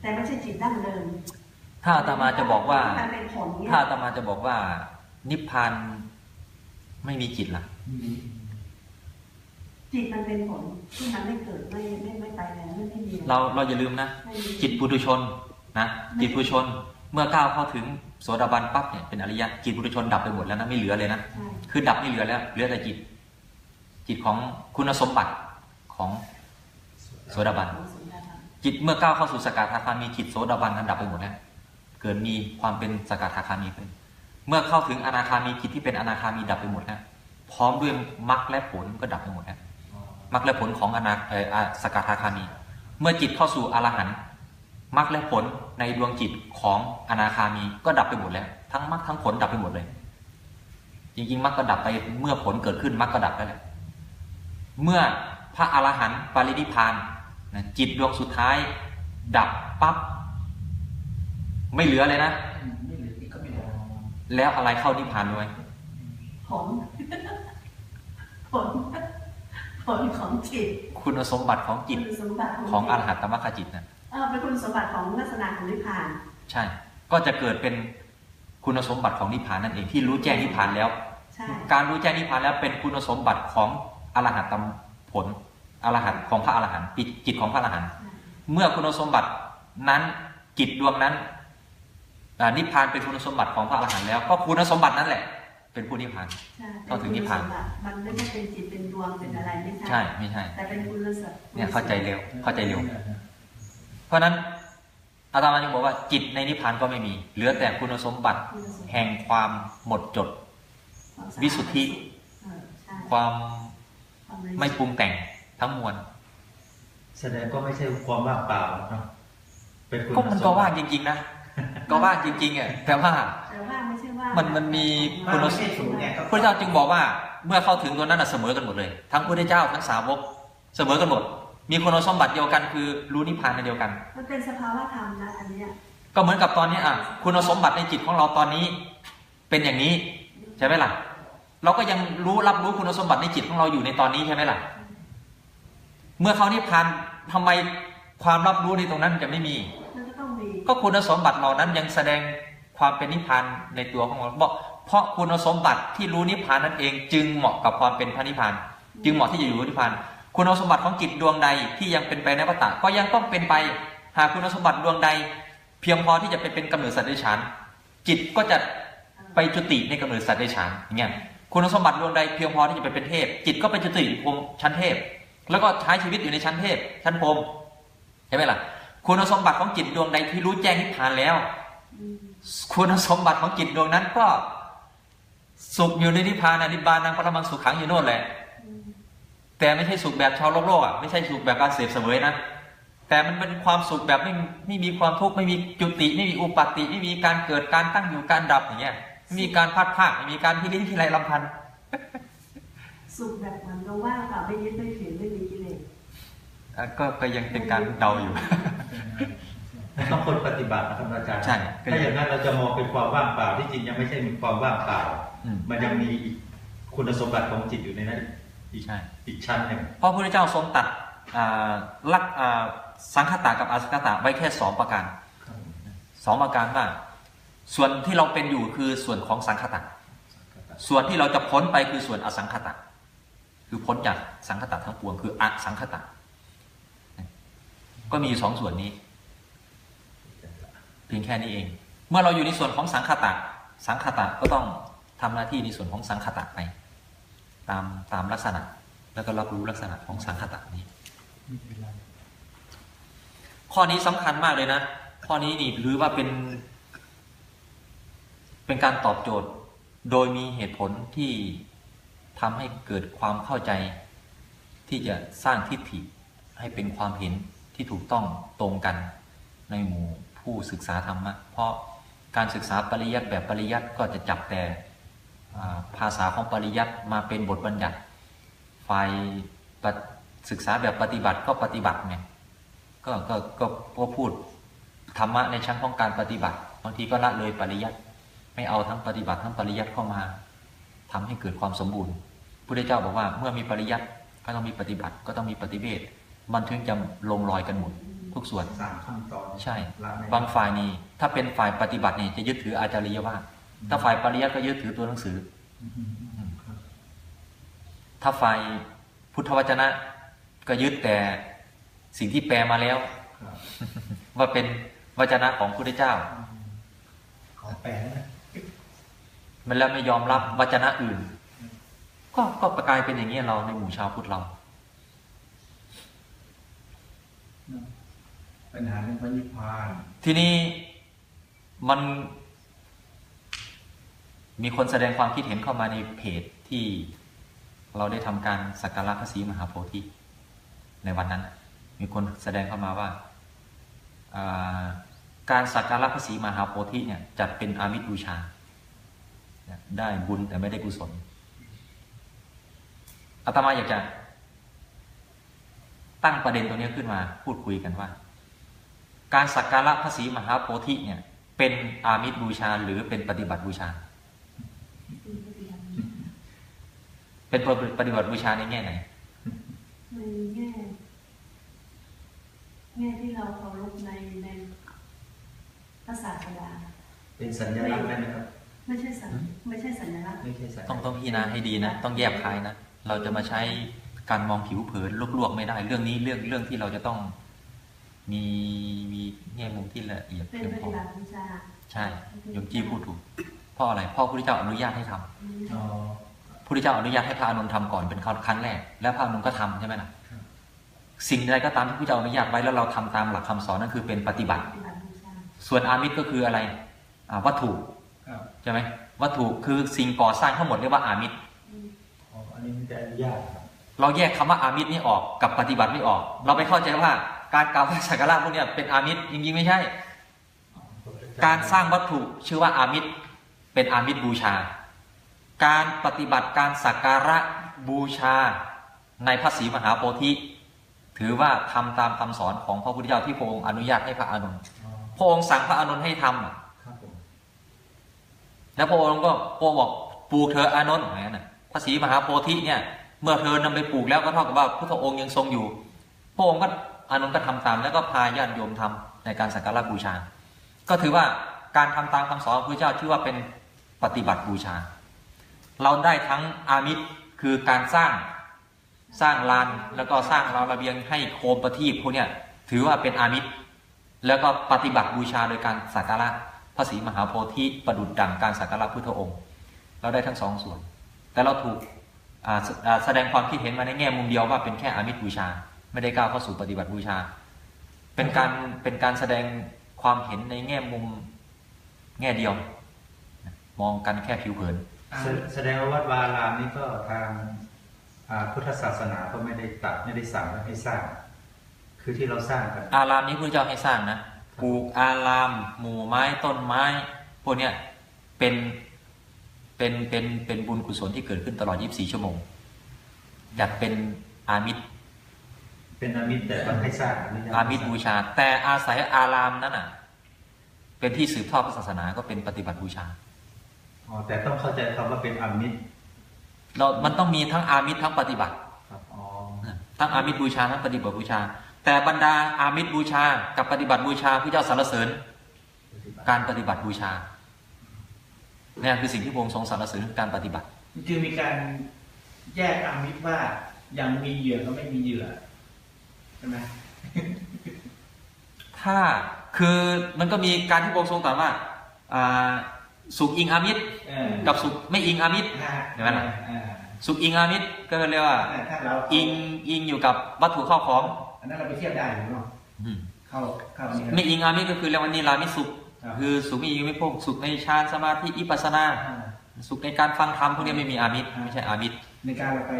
แต่ไม่ใช่จิตดั้งเดิม ถ้าอาตมาจะบอกว่ามันเป็นผลเนี่ยถ้าอาตมาจะบอกว่า นิพพานไม่มีจิตล่ะ จิตมันเป็นผลที่มันไม่เกิดไม่ไม่ไม่ไปแล้วไม่ไม่มีเราเราอย่าลืมนะไม่มีจิตปุถุชนนะจิตปุถุชนเมื่อก้าวเข้าถึงโสดาบันปั๊บเนี่ยเป็นอริยะจิตปุถุชนดับไปหมดแล้วนะไม่เหลือเลยนะใช่คือดับไม่เหลือแล้ว เหลือแต่จิต จิตของคุณสมบัติของโสดาบันของสุนทรภพจิตเมื่อก้าวเข้าสู่สกทาคามีจิตโสดาบันนั้นดับไปหมดแล้ว เกิดมีความเป็นสกทาคามีขึ้น เมื่อเข้าถึงอนาคามีจิตที่เป็นอนาคามีดับไปหมดแล้วพร้อมด้วยมรรคและผลก็ดับไปหมดแล้วมรรคและผลของอนาเอ่ออ่าสกทาคามี เมื่อจิตเข้าสู่อรหันต์มรรคและผลในดวงจิตของอนาคามีก็ดับไปหมดแล้ว ทั้งมรรคทั้งผลดับไปหมดเลย จริงๆมรรคก็ดับไปเมื่อผลเกิดขึ้นมรรคก็ดับไปแล้วเมื่อพระอรหันต์ปรินิพานจิตดวงสุดท้าย ดับปั๊บ ไม่เหลือเลยนะไม่เหลืออีกก็ไม่เหลือแล้วอะไรเข้านิพพานด้วยผลผลผลของจิต คุณสมบัติของจิตคุณสมบัติของอรจิตหัตตมรรคจิตนะเออเป็นคุณสมบัติของลักษณะของนิพพาน ใช่ ก็จะเกิดเป็นคุณสมบัติของนิพพานนั่นเองที่รู้แจ้งนิพพานแล้วใช่การรู้แจ้งนิพพานแล้วเป็นคุณสมบัติของอรหัตตมผลอรหันต์ของพระอรหันต์จิตจิตของพระอรหันต์ใช่เมื่อคุณสมบัตินั้นจิตดวงนั้นอ่า นิพพานเป็นคุณสมบัติของพระอรหันต์แล้ว ก็คุณสมบัตินั้นแหละ เป็นผู้นิพพานใช่เข้าถึงนิพพานเป็คุณสมบัติมันไม่ใช่เป็นจิตเป็นดวงเป็นอะไรไม่ใช่ใช่ไม่ใช่แต่เป็นคุณสมบัติเนี่ยเข้าใจเร็วเข้าใจเร็ว เพราะฉะนั้นอาตมาจึงบอกว่าจิตในนิพพานก็ไม่มี เหลือแต่คุณสมบัติคุณสมบัติแห่งความหมดจดความสะอาดวิสุทธิเออใช่ความความบริสุทธิ์ไม่ปรุงแต่งทั้งมวลแสดงก็ไม่ใช่ความว่างเปล่าเนาะเป็นคุณก็มันก็ว่างจริงๆนะ ก็ว่างจริงๆอะแต่ว่าแต่ว่าไม่ใช่ว่ามันมันมีมันคุณไม่สมใช่ศูนย์เนี่ยก็พระเจ้าจึงบอกว่าเมื่อเข้าถึงตัวนั้นนะเสมอกันหมดเลย ทั้งพระเจ้าทั้งสาวกเสมอกันหมด มีคุณสมบัติเดียวกันคือรู้นิพพานในเดียวกัน มันเป็นสภาวะธรรมนะอันเนี้ยก็เหมือนกับตอนนี้อะคุณสมบัติในจิตของเราตอนนี้ เป็นอย่างนี้ใช่ไหมล่ะ เราก็ยังรู้รับรู้คุณสมบัติในจิตของเราอยู่ในตอนนี้ใช่ไหมล่ะ เมื่อเขานิพพานทำไมความรับรู้ในตรงนั้นจะไม่มีมัน ก็คุณสมบัติเหล่านั้นยังแสดงความเป็นนิพพานในตัวของเราบอกเพราะคุณสมบัติที่รู้นิพพานนั่นเอง จึงเหมาะกับความเป็นพระนิพพาน จึงเหมาะที่จะอยู่นิพพาน คุณสมบัติของจิตดวงใดที่ยังเป็นไปในวัฏฏะก็ยังต้องเป็นไป หากคุณสมบัติดวงใด เพียงพอที่จะไปเป็นกำเนิดสัตว์เดรัจฉานจิตก็จะไปจุติในกำเนิดสัตว์เดรัจฉานอย่างเงี้ยคุณสมบัติดวงใดเพียงพอที่จะไปเป็นเทพ จิตก็ไปจุติภูมชั้นเทพ แล้วก็ใช้ชีวิตอยู่ในชั้นเทพ ชั้นพรมใช่ไหมล่ะ คุณสมบัติของจิตดวงใดที่รู้แจ้งนิพพานแล้วอืมคุณสมบัติของจิตดวงนั้นก็สุขอยู่ในนิพพานานิบานังปรมังสุขขังอยู่โน่นแหละอืมแต่ไม่ใช่สุขแบบชาวโลกโลกอะไม่ใช่สุขแบบการเสพเสวยนะแต่มันเป็นความสุขแบบไม่ไม่มีความทุกข์ไม่มีจุติไม่มีอุปัติไม่มีการเกิดการตั้งอยู่การดับอย่างเงี้ยไม่มีการพัดภาคไม่มีการพิลิ้นพิไรลำพันธ์สุขแบบเหมือนเราว่างเปล่าไม่ยึดไม่ถือไม่มีกิเลสอะ ก็ก็ยังเป็นการเดาอยู่ต้องคนปฏิบัตินะครับอาจารย์ใช่ถ้าอย่างนั้นเราจะมองเป็นความว่างเปล่าที่จริงยังไม่ใช่มีความว่างเปล่าอืมมันยังมีอีกคุณสมบัติของจิตอยู่ในนั้นอีกใช่อีกชั้นหนึ่งเพราะพระพุทธเจ้าทรงตัดอ่าลักอ่าสังคตะกับอสังคตะไว้แค่สองประการสองประการว่าส่วนที่เราเป็นอยู่คือส่วนของสังคตะส่วนที่เราจะพ้นไปคือส่วนอสังคตะคือพ้นจากสังคตะทั้งปวงคืออสังคตะ ก็มีสองส่วนนี้ เพียงแค่นี้เอง เมื่อเราอยู่ในส่วนของสังคตะ สังคตะก็ต้องทำหน้าที่ในส่วนของสังคตะไป ตามตามลักษณะ แล้วก็รับรู้ลักษณะของสังคตะนี้ ข้อนี้สำคัญมากเลยนะ ข้อนี้นี่ถือว่าเป็น เป็นการตอบโจทย์ โดยมีเหตุผลที่ทำให้เกิดความเข้าใจ ที่จะสร้างทิฏฐิให้เป็นความเห็น ที่ถูกต้องตรงกันในหมู่ผู้ศึกษาธรรมะ เพราะการศึกษาปริยัติแบบปริยัติก็จะจับแต่ภาษาของปริยัติมาเป็นบทบัญญัติฝ่ายศึกษาแบบปฏิบัติก็ปฏิบัติไงก็ก็ก็ก็พูดธรรมะในชั้นของการปฏิบัติบางทีก็ละเลยปริยัติไม่เอาทั้งปฏิบัติทั้งปริยัติเข้ามาทำให้เกิดความสมบูรณ์พระพุทธเจ้าบอกว่าเมื่อมีปริยัติก็ต้องมีปฏิบัติก็ต้องมีปฏิเวท มันถึงจะลงรอยกันหมดทุกส่วนสามขั้นตอนใช่ละไม่ได้บางฝ่ายนี่ถ้าเป็นฝ่ายปฏิบัตินี่จะยึดถืออาจาริยวาทถ้าฝ่ายปริยัติก็ยึดถือตัวหนังสือครับถ้าฝ่ายพุทธวจนะ ก็ยึดแต่สิ่งที่แปลมาแล้วครับว่าเป็นวจนะของพุทธเจ้าของแปลนะมันแล้วไม่ยอมรับวจนะอื่น ก็ก็ประกลายเป็นอย่างนี้ยเราในหมู่ชาวพุทธเรา ปัญหาเรื่องพระนิพพาน ทีนี้มัน มีคนแสดงความคิดเห็นเข้ามาในเพจที่เราได้ทำการสักการะพระศรีมหาโพธิในวันนั้น มีคนแสดงเข้ามาว่าาการสักการะพระศรีมหาโพธิเนี่ยจัดเป็นอามิตบูชา ได้บุญแต่ไม่ได้กุศลอาตมาอยากจะ ตั้งประเด็นตรงนี้ขึ้นมาพูดคุยกันว่า การสักการะพระศรีมหาโพธิเนี่ย เป็นอามิตบูชาหรือเป็นปฏิบัติบูชา เป็นปฏิบัติบูชาในแง่ไหนในแง่แง่ที่เราเคารพในในพระศาสดาเป็นสัญลักษณ์ได้ไหมครับไม่ใช่สัญไม่ใช่สัญลักษณ์ไม่ใช่สัญต้องต้องพิจารณาให้ดีนะ ต้องแยบคายนะ เราจะมาใช้ การมองผิวเผินลวกๆไม่ได้ เรื่องนี้เรื่องเรื่องที่เราจะต้องมีมีแง่มุมที่ละเอียดเป็นเพียงปพอฏิบัติบูชาใช่โยมจี้พูดถูกเพราะอะไรเพราะพระพุทธเจ้าอนุญาตให้ทำอ๋อพระพุทธเจ้าอนุญาตให้พระอานนท์ทำก่อนเป็นครั้งแรก แล้วพระอานนท์ก็ทำใช่ไหมล่ะครับสิ่งใดก็ตามที่พระพุทธเจ้าอนุญาตไว้แล้วเราทำตามหลักคำสอนนั่นคือเป็นปฏิบัติปฏิบัติบูชาส่วนอามิตรก็คืออะไรอ่าวัตถุครับใช่ไหมวัตถุคือสิ่งก่อสร้างทั้งหมดเรียกว่าอามิตรอ๋ออันนี้ไม่ได้อนุญาตครับ เราแยกคำว่าอามิตรนี่ออกกับปฏิบัติไม่ออก เราไปเข้าใจว่าการกล่าวสักการะพวกนี้เป็นอามิตรจริงๆไม่ใช่ การสร้างวัตถุชื่อว่าอามิตรเป็นอามิตรบูชา การปฏิบัติการสักการะบูชาในพระศรีมหาโพธิถือว่าทำตามคำสอนของพระพุทธเจ้าที่พระองค์อนุญาตให้พระอานนท์พระองค์สั่งพระอานนท์ให้ทำอะครับผมแล้วพระองค์ก็พระบอกปลูกเธออานนท์อย่างนั้นน่ะพระศรีมหาโพธิเนี่ย เมื่อเธอนำไปปลูกแล้วก็เท่ากับว่าพุทธองค์ยังทรงอยู่ พระองค์ก็อานนท์ก็ทำตามแล้วก็พาญาติโยมทำในการสักการะบูชา ก็ถือว่าการทำตามคำสอนของพระเจ้าชื่อว่าเป็นปฏิบัติบูชา เราได้ทั้งอามิตรคือการสร้างสร้างลานแล้วก็สร้างราวระเบียงให้โคมประทีปพวกเนี้ยถือว่าเป็นอามิตร แล้วก็ปฏิบัติบูชาโดยการสักการะพระศรีมหาโพธิประดุจดังการสักการะพุทธองค์ เราได้ทั้งสองส่วน แต่เราถูก แสอ่าแสดงความคิดเห็นมาในแง่มุมเดียวว่าเป็นแค่อามิตรบูชา ไม่ได้ก้าวเข้าสู่ปฏิบัติบูชา เป็นการเป็นการแสดงความเห็นในแง่มุมแง่เดียว มองกันแค่ผิวเผิน แสแสดงว่าวัดวารามนี่ก็ทางอ่าพุทธศาสนาก็ไม่ได้ตัดไม่ได้สั่งให้สร้าง คือที่เราสร้างกัน อารามนี้พระเจ้าให้สร้างนะปลูกอาราม หมู่ไม้ต้นไม้พวกเนี้ยเป็น เป็นเป็นเป็นบุญกุศลที่เกิดขึ้นตลอด 24 ชั่วโมงจัดเป็นอามิตร เป็นอามิตรแต่ต้องให้สร้างอนุญาตอามิตรบูชา แต่อาศัยอารามนั้นอะ เป็นที่สืบทอดพระศาสนาก็เป็นปฏิบัติบูชาอ๋อแต่ต้องเข้าใจคำว่าเป็นอามิตรเรา มันต้องมีทั้งอามิตรทั้งปฏิบัติครับอ๋อทั้งอามิตรบูชาทั้งปฏิบัติบูชา แต่บรรดาอามิตรบูชา กับปฏิบัติบูชาพระเจ้าสรรเสริญปฏิบัติการปฏิบัติบูชาเนี่ยคือสิ่งที่พระองค์ทรงสรรเสริญคือการปฏิบัติจึงมีการแยกอามิตรว่ายังมีเหยื่อก็ไม่มีเหยื่อใช่ไหมถ้าคือมันก็มีการที่พระองค์ทรงตรัสว่าอ่าสุขอิงอามิตรเออกับสุขไม่อิงอามิตรฮะเห็นไหมล่ะเออสุขอิงอามิตรก็เรียกว่าถ้าเราอิงอิงอยู่กับวัตถุข้าวของอันนั้นเราไปเทียบได้หรือเปล่าอืมเข้าเข้าอันนี้ไม่อิงอามิตรก็คือเรียกว่านิรามิตสุข ครับคือสุขมีไม่พวกสุขในฌานสมาธิอิปัสสนาอ่าสุขในการฟังธรรมพวกนี้ไม่มีอามิตรไม่ใช่อามิตร ในการเราไป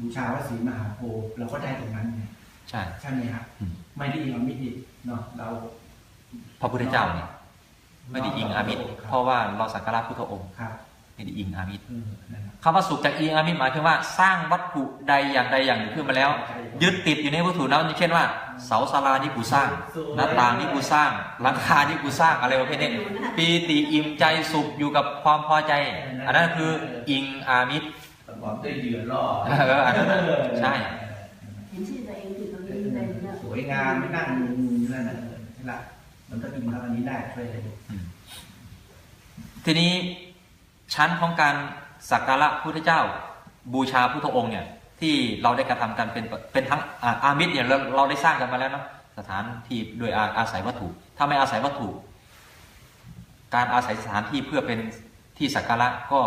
บูชาพระศรีมหาโพธิ์เราก็ได้ตรงนั้นไงใช่ใช่ไหมครับอืมไม่ได้อิงอมิตรอีกเนาะเราพระพุทธเจ้าเนี่ยไม่ได้อิงอามิตร เพราะว่าเราสักการะพุทธองค์ครับไม่ได้อิงอามิตร เออนั่นแหละคำว่าสุขจากอิงอามิตรหมายถึงว่าสร้างวัตถุใดอย่างใดอย่างหนึ่งขึ้นมาแล้ว ยึดติดอยู่ในวัตถุนั้นเช่นว่า เสาศาลาที่กูสร้าง หน้าต่างที่กูสร้างหลังคาที่กูสร้างอะไรประเภทนี้ปีติอิ่มใจสุขอยู่กับความพอใจ อันนั้นคืออิงอามิตรประกอบด้วยเหยื่อล่อเอออันนั้นน่ะใช่เห็นชื่อตัวเองติดตรงนี้เลยเนี่ยสวยงามไม่นั่งนั่นน่ะเออใช่ละมันก็อิงครับอันนี้ได้ช่วยได้ทีนี้ชั้นของการ สักการะพุทธเจ้า บูชาพุทธองค์เนี่ยที่เราได้กระทำกันเป็นเป็นทั้งอาอามิตรเนี่ยเราเราได้สร้างกันมาแล้วเนาะสถานที่โดยอาอาศัยวัตถุ ถ้าไม่อาศัยวัตถุ การอาศัยสถานที่เพื่อเป็นที่สักการะก็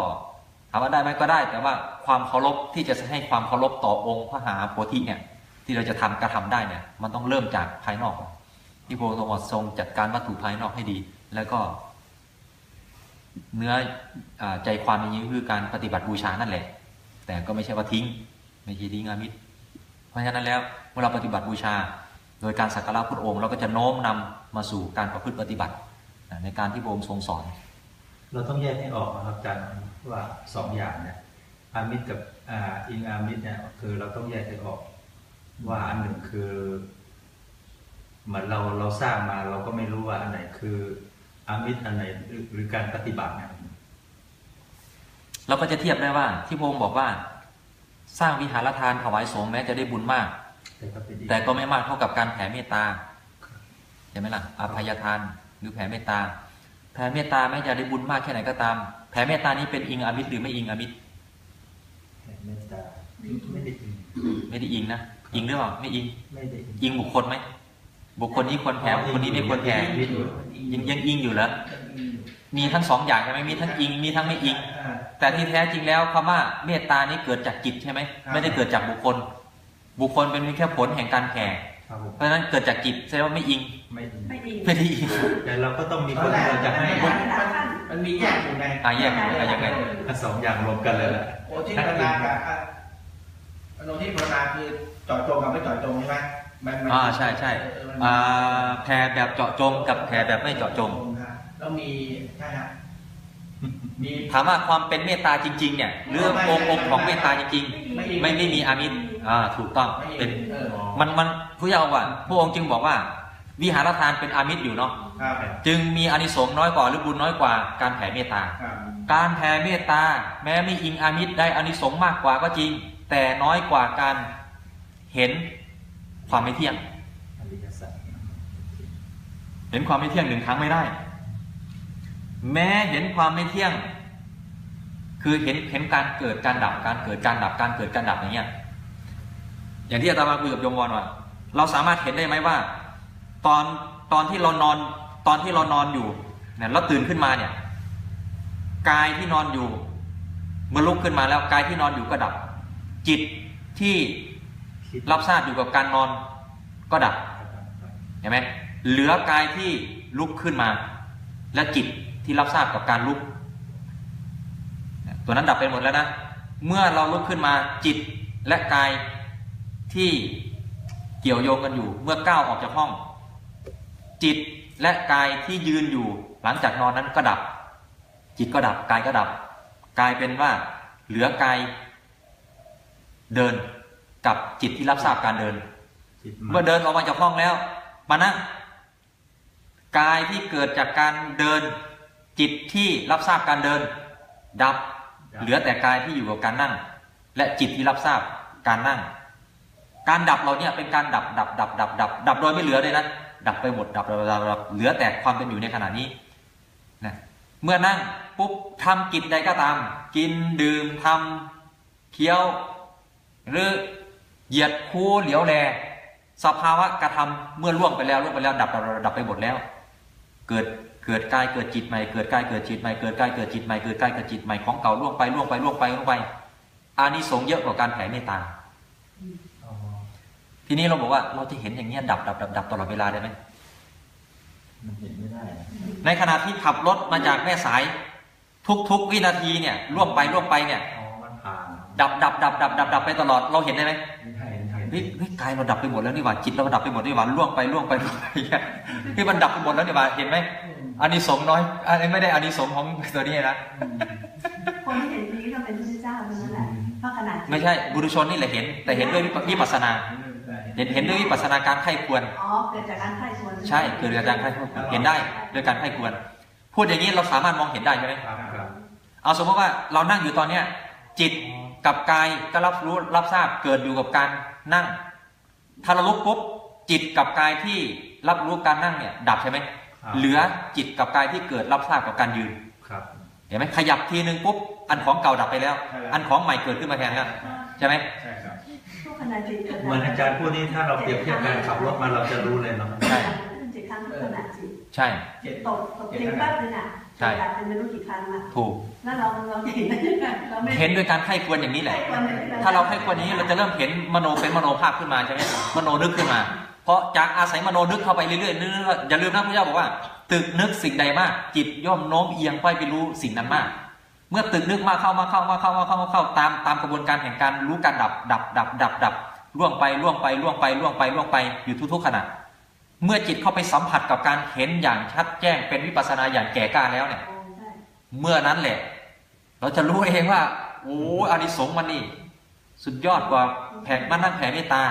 ถามว่าได้ไหมก็ได้ แต่ว่าความเคารพที่จะให้ความเคารพต่อองค์พระหาโพธิเนี่ยที่เราจะทำกระทำได้เนี่ยมันต้องเริ่มจากภายนอกที่พระองค์ทรงจัดการวัตถุภายนอกให้ดี แล้วก็ เนื้ออใจความจริงๆคือการปฏิบัติบูชานั่นแหละ แต่ก็ไม่ใช่ว่าทิ้ง ไม่ใช่ทิ้งอามิตร เพราะฉะนั้นแล้วเมื่อเราปฏิบัติบูชา โดยการสักการะพุทธองค์เราก็จะโน้มนำมาสู่การประพฤติปฏิบัติในการที่พระองค์ทรงสอน เราต้องแยกให้ออกนะครับอาจารย์ว่าสองอย่างเนี่ยอามิตรกับอิงอามิตรเนี่ยคือเราต้องแยกให้ออกว่าอันหนึ่งคือเหมือนเราเราสร้างมาเราก็ไม่รู้ว่าอันไหนคือ อามิตรอันไหนหรือหรือการปฏิบัติเนี่ยเราก็จะเทียบได้ว่า ที่พระองค์บอกว่า สร้างวิหารทานถวายสงฆ์แม้จะได้บุญมากแต่ก็เป็นอีกแต่ก็ไม่มากเท่ากับการแผ่เมตตาใช่ไหมล่ะอภัยทานหรือแผ่เมตตา แผ่เมตตาแม้จะได้บุญมากแค่ไหนก็ตาม แผ่เมตตานี้เป็นอิงอามิตรหรือไม่อิงอามิตรเมตตาไม่ได้อิงไม่ได้อิงนะอิงหรือเปล่าไม่อิงไม่ได้อิงอิงบุคคลไหมบุคคลนี้ควรแผ่บุคคลนี้ไม่ควรแผ่ ยังยังอิงอยู่เหรอมีทั้งสองอย่างใช่ไหมมีทั้งอิงมีทั้งไม่อิงอ่าแต่ที่แท้จริงแล้วคำว่าเมตตานี้เกิดจากจิตใช่ไหมครับไม่ได้เกิดจากบุคคล บุคคลเป็นเพียงแค่ผลแห่งการแผ่ครับผมเพราะฉะนั้นเกิดจากจิตแสดงว่าไม่อิงไม่อิงไม่ดีไม่ได้อิงแต่เราก็ต้องมีตคอนนแรกที่เราจะให้มันมันมีแยกอยู่ไงอะแยกอยู่อะยังไงสองอย่างรวมกันเลยแหละโอที่ภาวนากับอะอโนที่ภาวนาคือเจาะจงกับไม่เจาะจงใช่ไหมมันมัน อ่าใช่ใช่เออมันอ่าแผ่แบบเจาะจงกับแผ่แบบไม่เจาะจงครับแล้วมีใช่ฮะมีถามว่าความเป็นเมตตาจริง ๆ เนี่ยหรือองค์องค์ของเมตตาจริงๆไม่ไม่มีอามิตรอ่าถูกต้องไม่เป็นเออมันมันผู้เยาว์ว่าพระองค์จึงบอกว่า วิหารทานเป็นอามิตรอยู่เนาะครับจึงมีอานิสงส์น้อยกว่าหรือบุญน้อยกว่าการแผ่เมตตาครับการแผ่เมตตา แม้ไม่อิงอามิตรได้อานิสงส์มากกว่าก็จริง แต่น้อยกว่าการเห็น ความไม่เที่ยง เห็นความไม่เที่ยงหนึ่งครั้งไม่ได้ แม้เห็นความไม่เที่ยง คือเห็นเห็นการเกิดการดับการเกิดการดับการเกิดการดับอย่างเงี้ย อย่างที่อาตมาคุยกับโยมวอนว่า เราสามารถเห็นได้ไหมว่า ตอนตอนที่เรานอนตอนที่เรานอนอยู่เนี่ยเราตื่นขึ้นมาเนี่ยกายที่นอนอยู่เมื่อลุกขึ้นมาแล้วกายที่นอนอยู่ก็ดับ จิตที่ รับทราบอยู่กับการนอนก็ดับเห็นไหมเหลือกายที่ลุกขึ้นมา และจิตที่รับทราบกับการลุก ตัวนั้นดับไปหมดแล้วนะ เมื่อเราลุกขึ้นมาจิตและกายที่เกี่ยวโยงกันอยู่เมื่อก้าวออกจากห้อง จิตและกายที่ยืนอยู่หลังจากนอนนั้นก็ดับ จิตก็ดับกายก็ดับ กลายเป็นว่าเหลือกายเดิน กับจิตที่รับทราบการเดินจิตเมื่อเดินออกมาจากห้องแล้ว มานั่งกายที่เกิดจากการเดิน จิตที่รับทราบการเดิน ดับ เหลือแต่กายที่อยู่กับการนั่ง และจิตที่รับทราบการนั่ง การดับเราเนี่ยเป็นการดับดับดับดับดับดับโดยไม่เหลือเลยนะดับไปหมดดับดับดับดับเหลือแต่ความเป็นอยู่ในขณะนี้นะเมื่อนั่งปุ๊บทำกิจใดก็ตาม กินดื่มทำเคี้ยว หรือ เหยียดคูเหลียวแล สภาวะกระทำเมื่อล่วงไปแล้วล่วงไปแล้วดับดับดับดับไปหมดแล้ว เกิดเกิดกายเกิดจิตใหม่เกิดกายเกิดจิตใหม่เกิดกายเกิดจิตใหม่เกิดกายเกิดจิตใหม่ของเก่าล่วงไปล่วงไปล่วงไปล่วงไปอานิสงส์เยอะกว่าการแผ่เมตตาอ๋อทีนี้เราบอกว่าเราจะเห็นอย่างเงี้ยดับดับดับดับตลอดเวลาได้ไหมมันเห็นไม่ได้นะในขณะที่ขับรถมาจากแม่สาย ทุกๆวินาทีเนี่ยล่วงไปล่วงไปเนี่ยอ๋อมันผ่าน ดับดับดับดับดับดับไปตลอดเราเห็นได้ไหมไทยไทยเฮ้ยเฮ้ยกายเราดับไปหมดแล้วนี่หว่าจิตเราดับไปหมดนี่หว่าล่วงไปล่วงไปล่วงไปอย่างเงี้ยที่มันดับไปหมดแล้วนี่หว่าเห็นไหมอานิสงส์น้อยอันนี้ไม่ได้อานิสงส์ของตัวนี้นะคนที่เห็นนี้ก็เป็นพระเจ้าเท่านั้นแหละเพราะขนาดไม่ใช่บุรุชนนี่แหละเห็น แต่เห็นด้วยวิปัสสนาเห็นเห็นด้วยวิปัสสนาการไข้ควรอ๋อเกิดจากการไข้ควรใช่เกิดจากการไข้ควรเห็นได้ด้วยการไข้ควรพูดอย่างนี้เราสามารถมองเห็นได้ใช่ไหมครับครับเอาสมมติว่าเรานั่งอยู่ตอนเนี้ยจิต กับกายก็รับรู้รับทราบเกิดอยู่กับการนั่ง ถ้าเราลุกปุ๊บจิตกับกายที่รับรู้การนั่งเนี่ย ดับใช่ไหมครับเหลือจิตกับกายที่เกิดรับทราบกับการยืนครับเห็นไหมขยับทีนึงปุ๊บอันของเก่าดับไปแล้ว อันของใหม่เกิดขึ้นมาแทนแล้วใช่ไหมใช่ครับทุกขณะจิตเกิดเหมือนอาจารย์พูดนี้ถ้าเราเปรียบเทียบการขับรถมาเราจะรู้เลยเนาะใช่จิตครั้งทุกขณะจิตใช่เจ็ดตกตกเพียงแป๊บนึงอะ ใช่ดับเป็นไม่รู้กี่ครั้งละถูก แล้วเราเราเห็นได้ยังไงเราไม่เห็นด้วยการไข้ควรอย่างนี้แหละไข้ควรอย่างที่ถ้าเราไข้ควรอย่างนี้เราจะเริ่มเห็นมโนเป็นมโนภาพขึ้นมาใช่ไหมมโนนึกขึ้นมา เพราะจากอาศัยมโนนึกเข้าไปเรื่อยๆนึกๆอย่าลืมนะพระเจ้าบอกว่าตึกนึกสิ่งใดมาก จิตย่อมโน้มเอียงไปไปรู้สิ่งนั้นมาก เมื่อตึกนึกมากเข้ามาเข้ามาเข้ามาเข้ามาเข้าตามตามกระบวนการแห่งการรู้การดับดับดับดับดับล่วงไปล่วงไปล่วงไปล่วงไปล่วงไปอยู่ทุกๆขณะ เมื่อจิตเข้าไปสัมผัสกับการเห็นอย่างชัดแจ้งเป็นวิปัสสนาอย่างแก่กล้าแล้วเนี่ยโอ้ใช่เมื่อนั้นแหละ เราจะรู้เองว่า โอ้อานิสงส์มันนี่ สุดยอดกว่าแผ่มานั่งแผ่เมตตา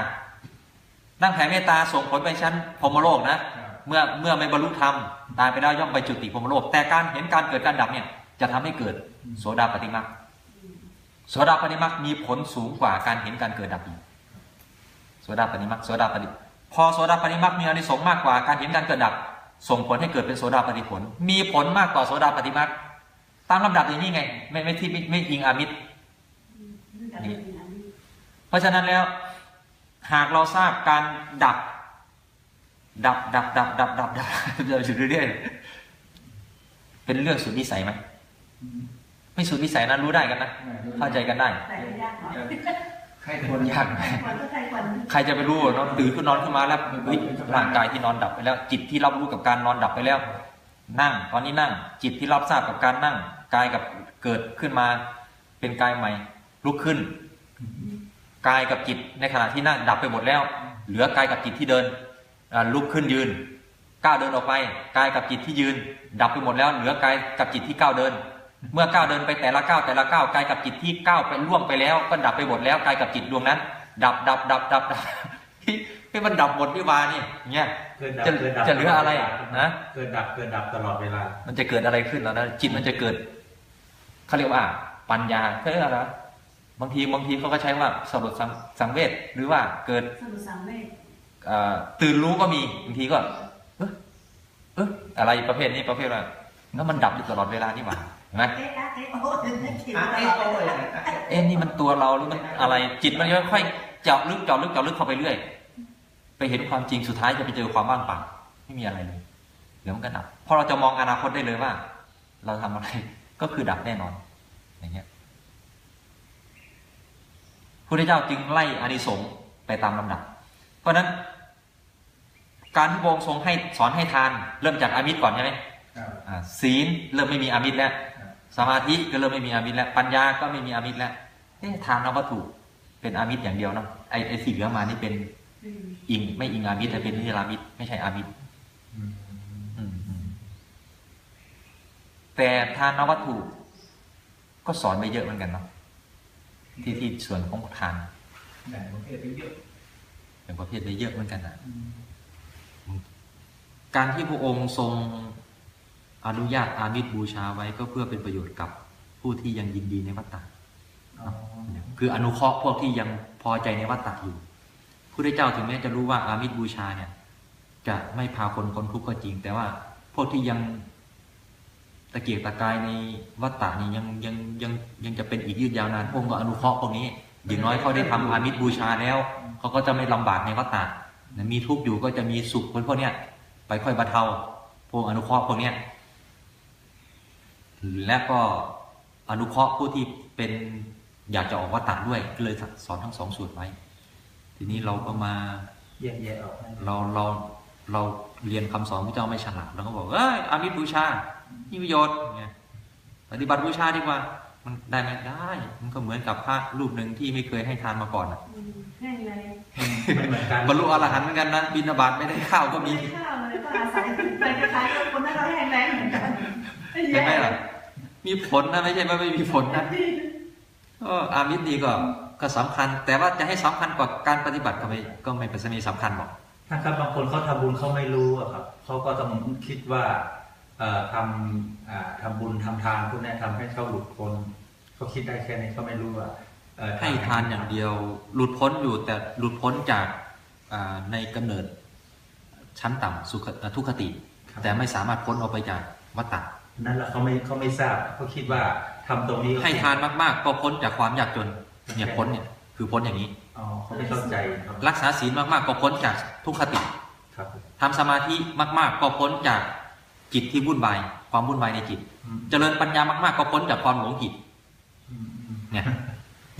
นั่งแผ่เมตตาส่งผลไปชั้นพรหมโลกนะครับเมื่อเมื่อไม่บรรลุธรรมตายไปแล้วย่อมไปจุติพรหมโลก แต่การเห็นการเกิดการดับเนี่ย จะทำให้เกิดโสดาปฏิมาโสดาปฏิมามีผลสูงกว่าการเห็นการเกิดดับอีกโสดาปฏิมาโสดาปฏิ พอโสดาปฏิมามีอนิสงส์มากกว่าการเห็นการเกิดดับ ส่งผลให้เกิดเป็นโสดาปฏิผล มีผลมากกว่าโสดาปฏิมาตามลำดับอย่างนี้ไง ไม่ไม่ที่ไม่ไม่อิงอามิตรด้วยกันเป็นอย่างนี้เพราะฉะนั้นแล้ว หากเราทราบการดับ ดับดับดับดับดับดับดับอยู่เรื่อยๆเป็นเรื่องสุดวิสัยไหมไม่สุดวิสัยนะรู้ได้กันนะเข้าใจกันได้ แต่ไม่ยากหน่อยใครคนยากไหมควรก็ใครควรใครจะไปรู้เนอนตื่นขึ้นนอนขึ้นมาแล้วเฮ้ยร่างกายที่นอนดับไปแล้ว จิตที่รับรู้กับการนอนดับไปแล้ว นั่ง ตอนนี้นั่ง จิตที่รับทราบกับการนั่งกายกับเกิดขึ้นมา เป็นกายใหม่ ลุกขึ้นกายกับจิตในขณะที่นั่งดับไปหมดแล้ว เหลือกายกับจิตที่เดินอ่าลุกขึ้นยืนก้าวเดินออกไปกายกับจิตที่ยืน ดับไปหมดแล้ว เหลือกายกับจิตที่ก้าวเดิน เมื่อก้าวเดินไปแต่ละก้าวแต่ละก้าวกายกับจิตที่ก้าวไปล่วงไปแล้ว ก็ดับไปหมดแล้วกายกับจิตดวงนั้น ดับดับดับดับดับที่ที่มันดับหมดวิวานี่เนี่ยเกิดดับจะเกิดดับจะเหลืออะไรนะเกิดดับเกิดดับตลอดเวลา มันจะเกิดอะไรขึ้นแล้วนะจิตมันจะเกิดเขาเรียกว่า ปัญญาเขาเรียกอะไรนะบางทีบางทีเขาก็ใช้ว่าสรุปสังสังเวชหรือว่าเกิดสรุปสามเมฆเอ่อตื่นรู้ก็มีบางทีก็เอะเอะอะไรประเภทนี้ประเภทว่าแล้วมันดับอยู่ตลอดเวลานี่หว่าเห็ นไหมเอ๊ะอะเอ๊ะโอ้ยนึกถึงอะตไอ้ลอดโอ้เลยยเอ๊ะนี่มันตัวเราหรือมันอะไรจิตมันค่อยๆเจาะลึกเจาะลึกเจาะลึกเข้าไปเรื่อย ไปเห็นความจริงสุดท้ายจะไปเจอความว่างเปล่าไม่มีอะไรเลยเดี๋ยวมันก็ดับเพราะเราจะมองอนาคตได้เลยว่า เราทำอะไรก็คือดับแน่นอน อย่างเงี้ยพระพุทธเจ้าจึงไล่อานิสงส์ไปตามลำดับ เพราะฉะนั้นการที่พระองค์ทรงให้สอนให้ทาน เริ่มจากอามิตรก่อนใช่ไหมครับอ่าศีลเริ่มไม่มีอามิตรแล้วครับ สมาธิก็เริ่มไม่มีอามิตรแล้วปัญญาก็ไม่มีอามิตรแล้วเอ๊ะทานนวัตถุเป็นอามิตรอย่างเดียวเนาะไอ้ไอ้สีเหลืองมานี่เป็นอืมอิงไม่อิงอามิตรแต่เป็นนิรามิตรไม่ใช่อามิตรอืมอืมอืมแต่ทานนวัตถุก็สอนไปเยอะเหมือนกันเนาะที่ที่ส่วนของทานแบ่งประเภทไปเยอะเป็นประเภทไปเยอะเหมือนกันนะการที่พระองค์ทรง อนุญาตอามิตรบูชาไว้ก็เพื่อเป็นประโยชน์กับผู้ที่ยังยินดีในวัฏฏะอ๋อคืออนุเคราะห์พวกที่ยังพอใจในวัฏฏะอยู่ผู้ได้เจ้าถึงแม้จะรู้ว่าอามิตรบูชาเนี่ย จะไม่พาคนพ้นทุกข์ก็จริง แต่ว่าพวกที่ยังตะเกียกตะกายในวัฏฏะนี่ยังยังยังยังจะเป็นอีกยืดยาวนานพวกก็อนุเคราะห์พวกนี้อย่างน้อยเขาได้ทำอามิตรบูชาแล้วเขาก็จะไม่ลำบากในวัฏฏะนะมีทุกข์อยู่ก็จะมีสุขคนพวกเนี้ยไปค่อยบรรเทาพวกอนุเคราะห์พวกเนี้ย และก็อนุเคราะห์ผู้ที่เป็นอยากจะออกวัฏฏะด้วยก็เลยสอนทั้งสองสูตรไว้ ทีนี้เราก็มาแยกแยะออกให้เราเราเราเรียนคำสอนพระเจ้าไม่ฉลาดเราก็บอกเอ้ยอามิตบูชานี่ประโยชน์ไงปฏิบัติบูชาดีกว่า มันได้ไหมได้ มันก็เหมือนกับพระรูปหนึ่งที่ไม่เคยให้ทานมาก่อนอะอืมแห้งเลยไม่เหมือนกันบรรลุอรหันต์เหมือนกันนะบินาบาตไม่ได้ข้าวก็มีไม่ข้าวเลยก็อาศัยไปคล้ายๆกับคนนั้นเราแห้งแรงเหมือนกัน เห็นไหมล่ะมีผลนะไม่ใช่ว่าไม่มีผลนะก็อามิตรดีก็ก็สำคัญ แต่ว่าจะให้สำคัญกว่าการปฏิบัติก็ไม่ก็ไม่เป็นสมีสำคัญหรอกถ้าครับบางคนเขาทำบุญเขาไม่รู้อะครับเขาก็ต้องคิดว่าเอ่อทำอ่าทำบุญทำทานพวกนี้ทำให้เขาหลุดพ้นเขาคิดได้แค่นี้เขาไม่รู้ว่าเอ่อให้ทานอย่างเดียว หลุดพ้นอยู่แต่หลุดพ้นจากอ่าในกำเนิดชั้นต่ำสุขอ่าทุกขติ แต่ไม่สามารถพ้นออกไปจากวัฏฏะ นั่นแหละเขาไม่เขาไม่ทราบเขาคิดว่าทำตรงนี้ให้ทานมาก ๆ ก็พ้นจากความยากจนเนี่ยพ้นเนี่ยคือพ้นอย่างนี้อ๋อเขาไม่เข้าใจครับรักษาศีลมากๆก็พ้นจากทุกขติครับทำสมาธิมาก ๆ ก็พ้นจากจิตที่วุ่นวายความวุ่นวายในจิตอืมเจริญปัญญามาก ๆ ก็พ้นจากความหลงผิดอืมอืมเนี่ย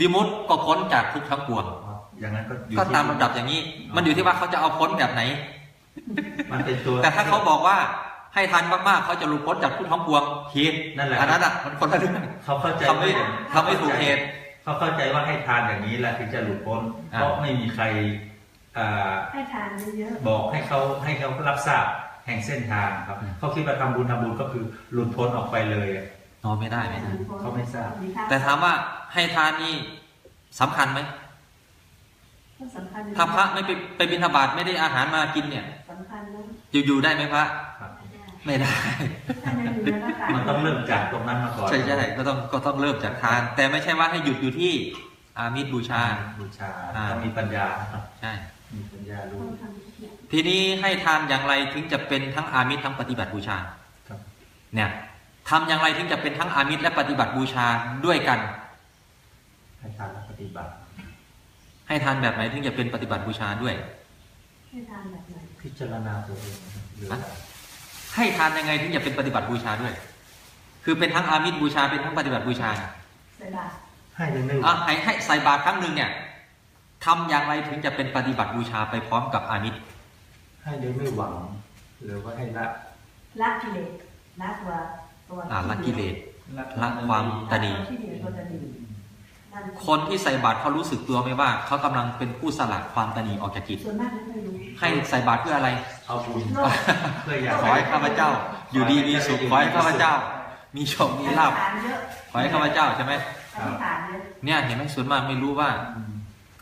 วิมุตติก็พ้นจากทุกข์ทั้งปวงอ๋ออย่างนั้นก็อยู่ก็ที่ตามลำดับอย่างนี้ มันอยู่ที่ว่าเขาจะเอาพ้นแบบไหน มันเป็นตัวแต่ถ้าเขาบอกว่า ให้ทานมากๆเขาจะหลุดพ้นจากทุกข์ทั้งปวงผิดนั่นแหละ อันนั้นอะมันคนละเรื่องเขาเข้าใจทำไม่ว่าทำไม่ถูกเหตุเขาเข้าใจว่าให้ทานอย่างนี้แหละถึงจะหลุดพ้นอ่าเพราะไม่มีใครอ่าให้ทานเยอะบอกให้เขาให้เขารับทราบแห่งเส้นทางครับเขาคิดว่าทำบุญทำบุญก็คือหลุดพ้นออกไปเลยอะอ๋อไม่ได้ๆไม่ได้เขาไม่ทราบ แต่ถามว่าให้ทานนี่สำคัญไหมก็สำคัญถ้าพระไม่ไปไปบิณฑบาตไม่ได้อาหารมากินเนี่ยสำคัญนะอยู่ๆได้ไหมพระครับ ไม่ได้ถ้ายังอยู่ในร่างกายมันต้องเริ่มจากตรงนั้นมาก่อนใช่ใช่ก็ต้องก็ต้องเริ่มจากทาน แต่ไม่ใช่ว่าให้หยุดอยู่ที่อามิตรบูชาบูชาอ่าต้องมีปัญญานะครับใช่มีปัญญารู้ต้องทำทุกอย่างทีนี้ให้ทานอย่างไรถึงจะเป็นทั้งอามิตรทั้งปฏิบัติบูชาครับเนี่ยทำอย่างไรถึงจะเป็นทั้งอามิตรและปฏิบัติบูชาด้วยกัน ให้ทานและปฏิบัติ ให้ทานแบบไหนถึงจะเป็นปฏิบัติบูชาด้วย ให้ทานแบบไหนพิจารณาตัวเองนะครับหรือฮะ ให้ทานยังไงถึงจะเป็นปฏิบัติบูชาด้วย คือเป็นทั้งอามิตรบูชาเป็นทั้งปฏิบัติบูชาใส่บาตรให้ยังไม่อะให้ให้ใส่บาตรครั้งหนึ่งเนี่ยทำอย่างไรถึงจะเป็นปฏิบัติบูชาไปพร้อมกับอามิตรให้ยังไม่หวัง หรือว่าให้ละละกิเลสละตัวตัวอ่าละกิเลสละความตนี คนที่ใส่บาตรเขารู้สึกตัวไหมว่าเขากำลังเป็นผู้สลัดความตนีออกจากจิตส่วนมากไม่รู้ให้ใส่บาตรเพื่ออะไรเอาบุญโลกเพื่ออยากขอให้ข้าพเจ้า อยู่ดีมีสุขขอให้ข้าพเจ้า มีโชคมีลาภอธิษฐานเยอะขอให้ข้าพเจ้าใช่ไหมอธิษฐานเยอะเนี่ยเห็นไหมส่วนมากไม่รู้ว่าอืม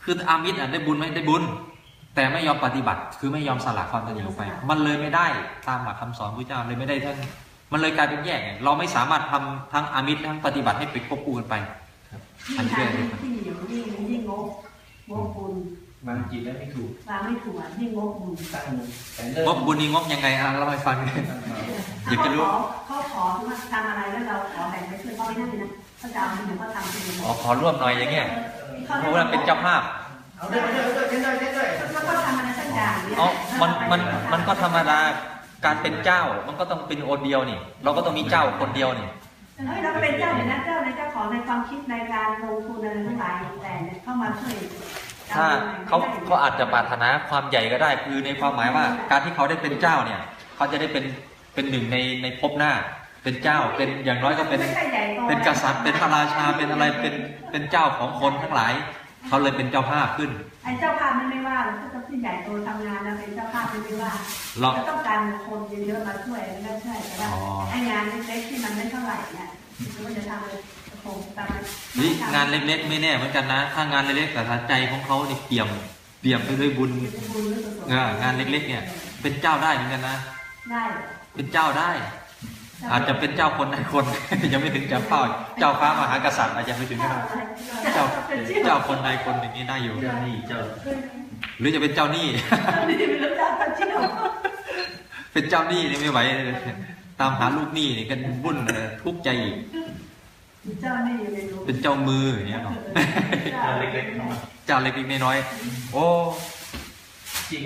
คืออามิตรอะได้บุญไหมได้บุญ แต่ไม่ยอมปฏิบัติ คือไม่ยอมสละความตนีออกไป มันเลยไม่ได้ตามหลักคำสอนพระเจ้าเลยไม่ได้ทั้งมันเลยกลายเป็นแยกไงเราไม่สามารถทำทั้งอามิตรทั้งปฏิบัติให้ไปควบคู่กันไป อันยิ่งเชื่อทานที่เหนียวยิ่งยิ่งงกงกบุญมันจิตแล้วไม่ถูกวางไม่ถูกอะยิ่งงกบุญตั้งแต่เริ่งบบุญนี่งบยังไงอะเล่าให้ฟังหน่อยอยากจะรู้ เขาขอว่าทำอะไรแล้วเราขอแบ่งไปช่วยเขาไม่ได้นะเขาจะเอาเงินเขาทำเป็นอ๋อขอร่วมหน่อยอย่างเงี้ยเพราะว่าเป็นเจ้าภาพเอาด้วยเอาด้วยเอาด้วยเอาด้วยเอาด้วยแล้วก็ทำอะไรสักอย่างเนี่ยอ๋อมันมันมันก็ธรรมดาการเป็นเจ้ามันก็ต้องเป็นโอนเดียวนี่ เราก็ต้องมีเจ้าคนเดียวนี่ เฮ้ยเราเป็นเจ้าเนี่ยนะเจ้าในเจ้าของในความคิดในการลงทุนอะไรทั้งหลายแต่เนี่ยเข้ามาช่วยถ้าเขาเขาอาจจะปรารถนาความใหญ่ก็ได้คือในความหมายว่า การที่เขาได้เป็นเจ้าเนี่ยเขาจะได้เป็นเป็นหนึ่งในในภพหน้า เป็นเจ้าเป็นอย่างน้อยก็เป็นไม่ใช่ใหญ่โตเป็นกษัตริย์เป็นพระราชาเป็นอะไรเป็นเป็นเจ้าของคนทั้งหลายเขาเลยเป็นเจ้าภาพขึ้นไอ้เจ้าภาพมันไม่ว่าหรอกถ้าจะที่ใหญ่โตทำงานแล้วเป็นเจ้าภาพมันไม่ว่าเราจะต้องการคนเยอะๆมาช่วยไม่ใช่แต่ว่า อ๋อ ไอ้งานเล็กๆ ที่มันไม่เท่าไหร่เนี่ยมันจะทำเลยโครงตามนี่งานเล็กๆไม่แน่เหมือนกันนะ ถ้างานเล็กๆแต่ถ้าใจของเขาเนี่ยเปี่ยมเปี่ยมไปด้วยบุญบุญหรือกุศลเอองานเล็กๆ เนี่ย เป็นเจ้าได้เหมือนกันนะ ได้เป็นเจ้าได้ อาจจะเป็นเจ้าคนในคน ยังไม่ถึงเจ้าเฝ้าเจ้าฟ้ามหากษัตริย์อาจจะไม่ถึงขนาดเจ้าเจ้าคนในคนอย่างนี้ได้อยู่ เจ้าหนี้เจ้า หรือจะเป็นเจ้าหนี้นี่เป็นเจ้าเที่ยวเป็นเจ้าหนี้นี่ไม่ไหวเลย ตามหาลูกหนี้นี่กันวุ่นเลยทุกข์ใจอีกเจ้านี่ไม่รู้เป็นเจ้ามืออย่างเงี้ยเนาะเจ้าเล็กๆน้อยเจ้าเล็กๆน้อยๆโอ้จริง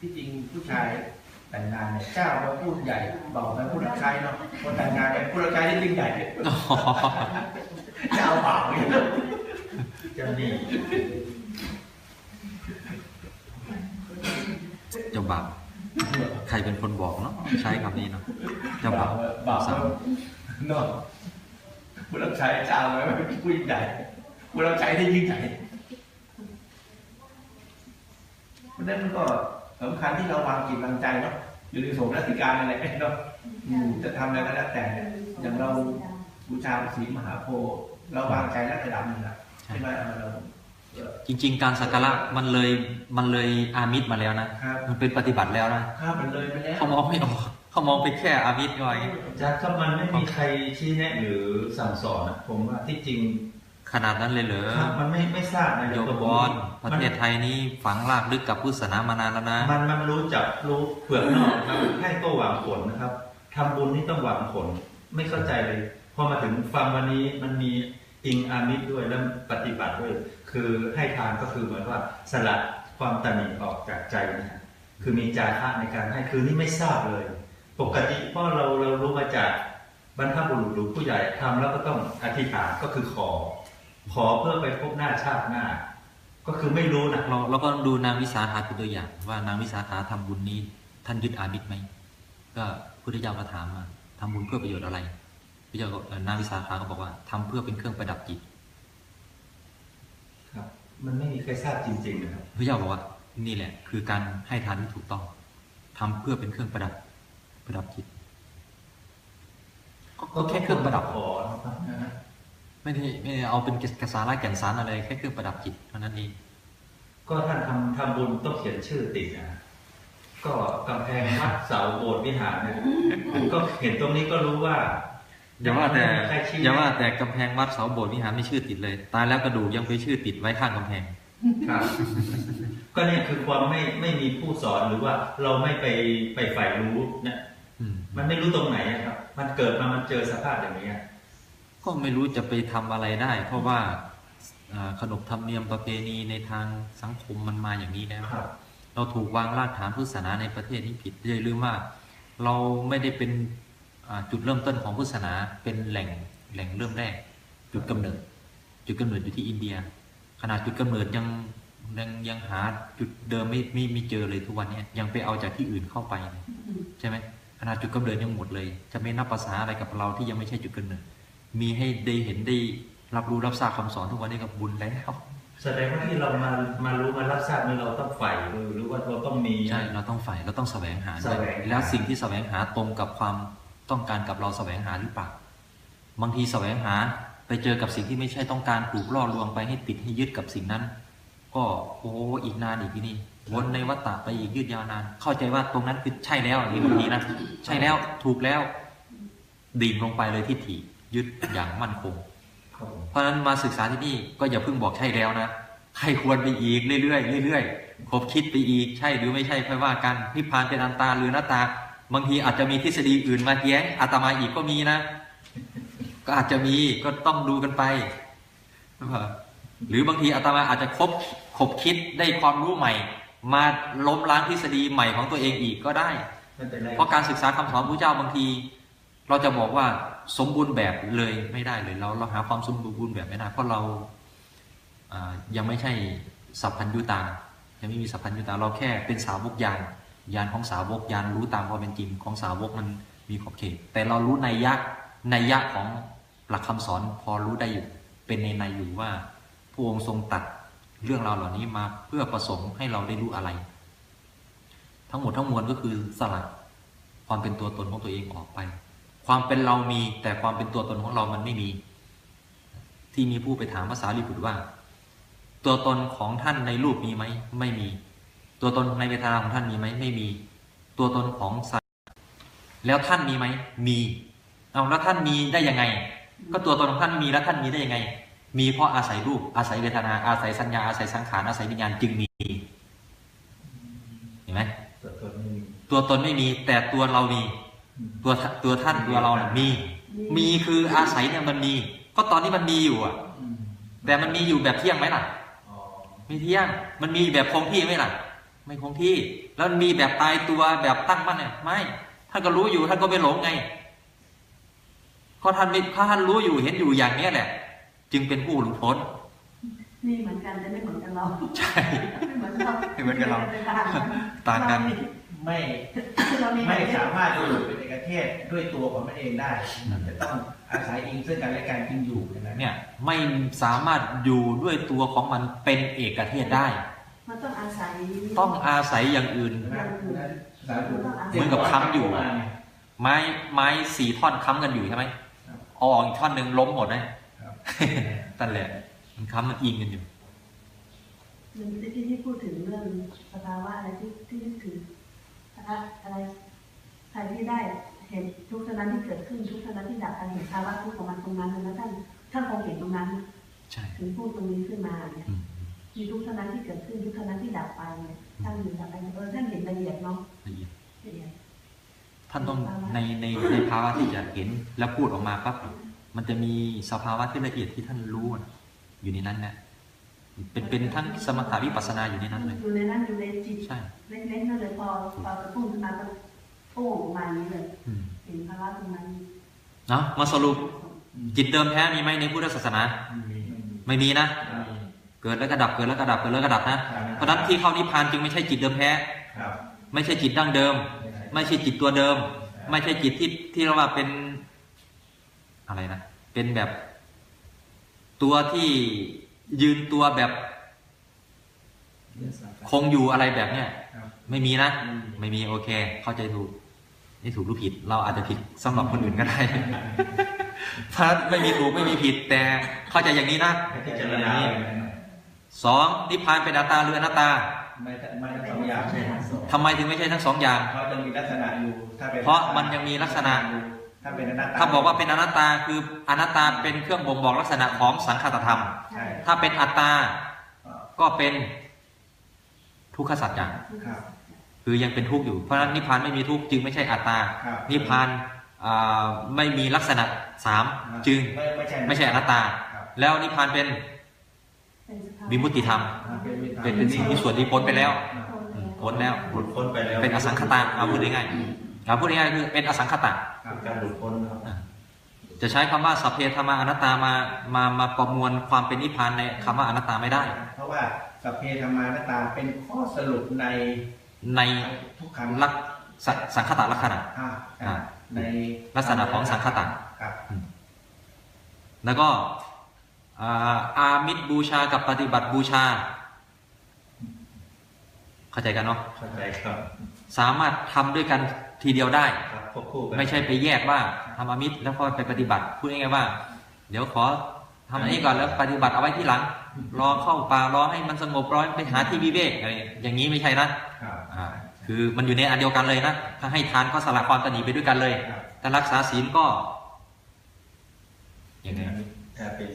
ที่จริงผู้ชายแต่งงานเนี่ยเจ้าเราพูดใหญ่บอกไปผู้รับใช้เนาะคนแต่งงานเนี่ยผู้รับใช้ที่ยิ่งใหญ่เจ้าเปล่าเนี่ยเจ้าหนี้เจ้าบ่าว ใครเป็นคนบอกเนาะใช้คำนี้เนาะเจ้าบ่าวบ่าวสาวเนาะผู้รับใช้เจ้าไว้เป็นผู้ยิ่งใหญ่ผู้รับใช้ที่ยิ่งใหญ่เพราะฉะนั้นมันก็สำคัญที่เราวางจิตวางใจเนาะอยู่ในโสมรัติการอะไรเนาะอืมจะทำอะไรก็แล้วแต่อย่างเราบูชาศรีมหาโพธิ์เราวางใจแล้วระดับหนึ่งอะใช่ไหมเอาเราเออ จริง ๆ การสักการะมันเลยมันเลยอามิตรมาแล้วนะครับมันเป็นปฏิบัติแล้วนะข้ามมันเลยไปแล้วเขามองไม่ออกเขามองไปแค่อามิตรก่อนอาจารย์ถ้ามันไม่มีใครชี้แนะหรือสั่งสอนนะผมว่าที่จริงขนาดนั้นเลยเหรอครับมันไม่ไม่ทราบนะโยเดี๋ยวมผมบอลประเทศไทยนี่ฝังรากลึกกับพุทธศาสนามานานแล้วนะ มันมันรู้จักรู้เปลือกนอกนะครับให้ก็หวังผลนะครับทำบุญนี่ต้องหวังผล ไม่เข้าใจเลย พอมาถึงฟังวันนี้มันมีอิงอามิตรด้วยแล้วปฏิบัติด้วย คือให้ทานก็คือเหมือนว่าสลัดความตนีออกจากใจนะคือมีจาระในการให้คือนี่ไม่ทราบเลย ปกติเพราะเราเรารู้มาจากบรรพบุรุษหรือผู้ใหญ่ทำแล้วก็ต้องอธิษฐานก็คือขอ ขอเพื่อไปพบหน้าชาติหน้า ก็คือไม่รู้นะเราเราก็ดูนางวิสาขาเป็นตัวอย่าง ว่านางวิสาขาทำบุญนี้ ท่านยึดอามิตไหมก็พุทธเจ้าก็ถามมาทำบุญเพื่อประโยชน์อะไรพระเจ้านางวิสาขาก็บอกว่าทำเพื่อเป็นเครื่องประดับจิต มันไม่มีใครทราบจริงๆนะครับพระเจ้าบอกว่า นี่แหละ คือการให้ทานที่ถูกต้องทำเพื่อเป็นเครื่องประดับประดับจิตก็ก็แค่เครื่องประดับขอนะครับนะฮะไม่ได้ไม่ได้เอาเป็นกระสาระแก่นสารอะไรแค่เครื่องประดับจิตเท่านั้นเองก็ท่านทำทำบุญต้องเขียนชื่อติดนะก็กำแพงวัดเสาโบสถ์วิหารเนี่ยผมก็เห็นตรงนี้ก็รู้ว่า อย่าว่าแต่ใครชี้อย่าว่าแต่กำแพงวัดเสาโบสถ์วิหารไม่ชื่อติดเลย ตายแล้วกระดูกยังไปชื่อติดไว้ข้างกำแพงครับก็เนี่ยคือความไม่ไม่มีผู้สอนหรือว่าเราไม่ไปไปใฝ่รู้เนี่ยอืมมันไม่รู้ตรงไหนอะครับ มันเกิดมามันเจอสภาพอย่างนี้ยก็ไม่รู้จะไปทำอะไรได้ เพราะว่าอ่าขนบธรรมเนียมประเพณีในทางสังคมมันมาอย่างนี้แล้วครับเราถูกวางรากฐานพุทธศาสนาในประเทศนี้ผิดอย่าลืมว่าเราไม่ได้เป็นอ่า จุดเริ่มต้นของพุทธศาสนาเป็นแหล่งแหล่งเริ่มแรก จุดกำเนิด จุดกำเนิดอยู่ที่อินเดีย ขนาดจุดกำเนิดยังยังยังหาจุดเดิมไม่ไม่ไม่เจอเลยทุกวันเนี้ยยังไปเอาจากที่อื่นเข้าไปเลยใช่ไหมขนาดจุดกำเนิดยังหมดเลย จะไม่นับภาษาอะไรกับเราที่ยังไม่ใช่จุดกำเนิด มีให้ได้เห็นได้รับรู้รับทราบคำสอนทุกวันนี้กับบุญแล้วแสดงว่าที่เรามามารู้มารับทราบนี่เราต้องใฝ่หรือหรือว่าเราต้องมีใช่เราต้องใฝ่เราต้องแสวงหาด้วยแสวงหาแล้วสิ่งที่แสวงหาตรงกับความ ต้องการกับเราแสวงหาหรือเปล่า บางทีแสวงหาไปเจอกับสิ่งที่ไม่ใช่ต้องการถูกล่อลวงไปให้ติดให้ยึดกับสิ่งนั้น ก็โอ้อีกนานอีกทีนี่วนในวัฏฏะไปอีกยืดยาวนาน เข้าใจว่าตรงนั้นคือใช่แล้วนี่บางทีนะใช่แล้วถูกแล้วดิ่งลงไปเลยที่ถี่ยึดอย่างมั่นคง เพราะฉะนั้นมาศึกษาที่นี่ก็อย่าเพิ่งบอกใช่แล้วนะให้ควรไปอีกเรื่อยๆเรื่อยๆคบคิดไปอีกใช่หรือไม่ใช่ค่อยว่ากันนิพพานเป็นอันตาหรือหน้าตา บางทีอาจจะมีทฤษฎีอื่นมาแย้งอาตมาอีกก็มีนะ ก็อาจจะมีก็ต้องดูกันไปหรือบางทีอาตมาอาจจะคบคบคิดได้ความรู้ใหม่ มาล้มล้างทฤษฎีใหม่ของตัวเองอีกก็ได้ไม่เป็นไรเพราะการศึกษาคำสอนพระเจ้าบางที เราจะบอกว่าสมบูรณ์แบบเลยไม่ได้เลยเราเราหาความสมบูรณ์แบบไม่ได้เพราะเราอ่ายังไม่ใช่สัพพัญญุตายังไม่มีสัพพัญญุตาเราแค่เป็นสาวกยาน ยานของสาวกยานรู้ตามความเป็นจริงของสาวกมันมีขอบเขต แต่เรารู้ในยะในยะของหลักคำสอนพอรู้ได้อยู่เป็นในในอยู่ว่าพระองค์ทรงตัดเรื่องราวเหล่านี้มาเพื่อประสงค์ให้เราได้รู้อะไร ทั้งหมดทั้งมวลก็คือสลัดความเป็นตัวตนของตัวเองออกไป ความเป็นเรามีแต่ความเป็นตัวตนของเรามันไม่มี ที่มีผู้ไปถามภาษาลิบุตรว่า ตัวตนของท่านในรูปมีไหมไม่มี ตัวตนในเวทนาของท่านมีไหมไม่มี ตัวตนของสัตว์แล้วท่านมีไหมมีเอาแล้วท่านมีได้ยังไง ก็ตัวตนของท่านมีแล้วท่านมีได้ยังไง มีเพราะอาศัยรูปอาศัยเวทนาอาศัยสัญญาอาศัยสังขารอาศัยวิญญาณจึงมีเห็นไหมตัวตนไม่มีแต่ตัวเรามี ตัวตัวท่านตัวเราเนี่ยมี มีคืออาศัยเนี่ยมันมี ก็ตอนนี้มันมีอยู่อะ แต่มันมีอยู่แบบเที่ยงไหมล่ะ ไม่เที่ยง มันมีแบบคงที่ไหมล่ะ ไม่คงที่ แล้วมันมีแบบตายตัวแบบตั้งมั่นเนี่ยไม่ท่านก็รู้อยู่ท่านก็ไม่หลงไงเพราะท่านไม่ถ้าท่านรู้อยู่เห็นอยู่อย่างเนี้ยแหละ จึงเป็นผู้หลุดพ้นนี่เหมือนกันแต่ไม่เหมือนกันเราใช่ไม่เหมือนเราไม่เหมือนกับเราต่างกันต่างกันเรไม่เรามีไม่สามารถจะอยู่เป็นเอกเทศด้วยตัวของมันเองได้มันจะต้องอาศัยอิงซึ่งกันและกันจึงอยู่อย่างนั้นเนี่ย ไม่สามารถอยู่ด้วยตัวของมันเป็นเอกเทศได้ มันต้องอาศัยต้องอาศัยอย่างอื่นนะสาธุเหมือนกับค้ำอยู่ ไม้ไม้สี่ท่อนค้ำกันอยู่ใช่ไหมครับเอาออกอีกท่อนหนึ่งล้มหมดเลยครับนั่นแหละมันค้ำมันอิงกันอยู่มันที่ที่พูดถึงเรื่องสภาวะอะไรที่ที่นึกถึงอะอะไรใครที่ได้เห็นทุกข์เท่านั้นที่เกิดขึ้นทุกข์เท่านั้นที่ดับไปเห็นภาวะทุกข์ของมันตรงนั้นแล้วท่านท่านคงเห็นตรงนั้นใช่ถึงพูดตรงนี้ขึ้นมาเนี่ยอื มมีทุกข์เท่านั้นที่เกิดขึ้นทุกข์เท่านั้นที่ดับไปเนี่ยท่านอยู่ดับไปเออท่านเห็นละเอียดเนาะละเอียดละเอียดท่านต้องในในในภาวะที่จะเห็นแล้วพูดออกมาปั๊บมันจะมีสภาวะที่ละเอียดที่ท่านรู้อะอยู่ในนั้นแหละเป็นเป็นทั้งสมถาวิปัสสนาอยู่ในนั้นเลยอยู่ในนั้นอยู่ในจิตใช่เล็กๆนั่นเลยพอพอกระตุ้นขึ้นมาก็โอ้ออกมาอย่างนี้เลยอืมเห็นภาวะตรงนั้นเนาะมาสรุปจิตเดิมแท้มีไหมในพุทธศาสนาไม่มีนะ เกิดแล้วก็ดับเกิดแล้วก็ดับเกิดแล้วก็ดับนะ เพราะฉะนั้นที่เข้านิพพานจึงไม่ใช่จิตเดิมแท้ครับไม่ใช่จิตดั้งเดิม ไม่ใช่จิตตัวเดิม ไม่ใช่จิตที่ที่เราว่าเป็นอะไรนะเป็นแบบ ตัวที่ยืนตัวแบบ คงอยู่อะไรแบบเนี้ยครับไม่มีนะ ไม่มีโอเค เข้าใจถูกนี่ถูกหรือผิด เราอาจจะผิดสำหรับคนอื่นก็ได้ ถ้าไม่มีถูกไม่มีผิดแต่เข้าใจอย่างนี้นะให้พิจารอย่าณางนี้ สองนิพพานเป็นอัตตาหรืออนัตตาไม่ไม่ทั้งสองอย่างทำไมถึงไม่ใช่ทั้งสองอย่าง เพราะจะมีลักษณะอยู่ถ้าเป็นเพราะมันยังมีลักษณะถ้าเป็นอนัตตาถ้าบอกว่าเป็นอนัตตาคืออนัตตาเป็นเครื่องบ่งบอกลักษณะของสังขตธรรมใช่ถ้าเป็นอัตตาก็ก็เป็นทุกขสัจจะครับคือยังเป็นทุกข์อยู่ เพราะฉะนั้นนิพพานไม่มีทุกข์จึงไม่ใช่อัตตาครับนิพพานอ่าไม่มีลักษณะสามครับจึงไม่ไม่ใช่ไม่ใช่อนัตตาครับแล้วนิพพานเป็นเป็นสภา วะวิมุตติธรรมอ่าเป็นวิเป็นเป็นสิ่งที่ส่วนที่พ้นไปแล้วคนแล้ว พ้นแล้ว หลุดพ้นไปแล้ว เป็นอสังขตาเอาพูดง่ายๆเอาพูดง่ายๆคือเป็นอสังขตาครับการหลุดพ้นครับจะใช้คำว่าสัพเพธรรมาอนัตตามามามาประมวลความเป็นนิพพานในคำว่าอนัตตาไม่ได้ เพราะว่าสัพเพธรรมานัตตาเป็นข้อสรุปในในทุกคำลักษณะสังคตะลักษณะอ่าอ่าในลักษณะของสังคตะครับแล้วก็ อ่าอามิตรบูชากับปฏิบัติบูชา เข้าใจกันเนาะเข้าใจครับ สามารถทำด้วยกันทีเดียวได้ครับควบคู่กันไม่ใช่ไปแยกว่าทำอามิตรแล้วก็ไปปฏิบัติพูดง่ายๆว่า เดี๋ยวขอทำอันนี้ก่อนแล้วปฏิบัติเอาไว้ที่หลัง รอเข้าป่ารอให้มันสงบรอไปหาที่วิเวกอะไรอย่างนี้ไม่ใช่นะครับอ่าคือมันอยู่ในอันเดียวกันเลยนะถ้าให้ทานก็สละความตนีไปด้วยกันเลยครับถ้ารักษาศีลก็ อย่างไงถ้าเป็น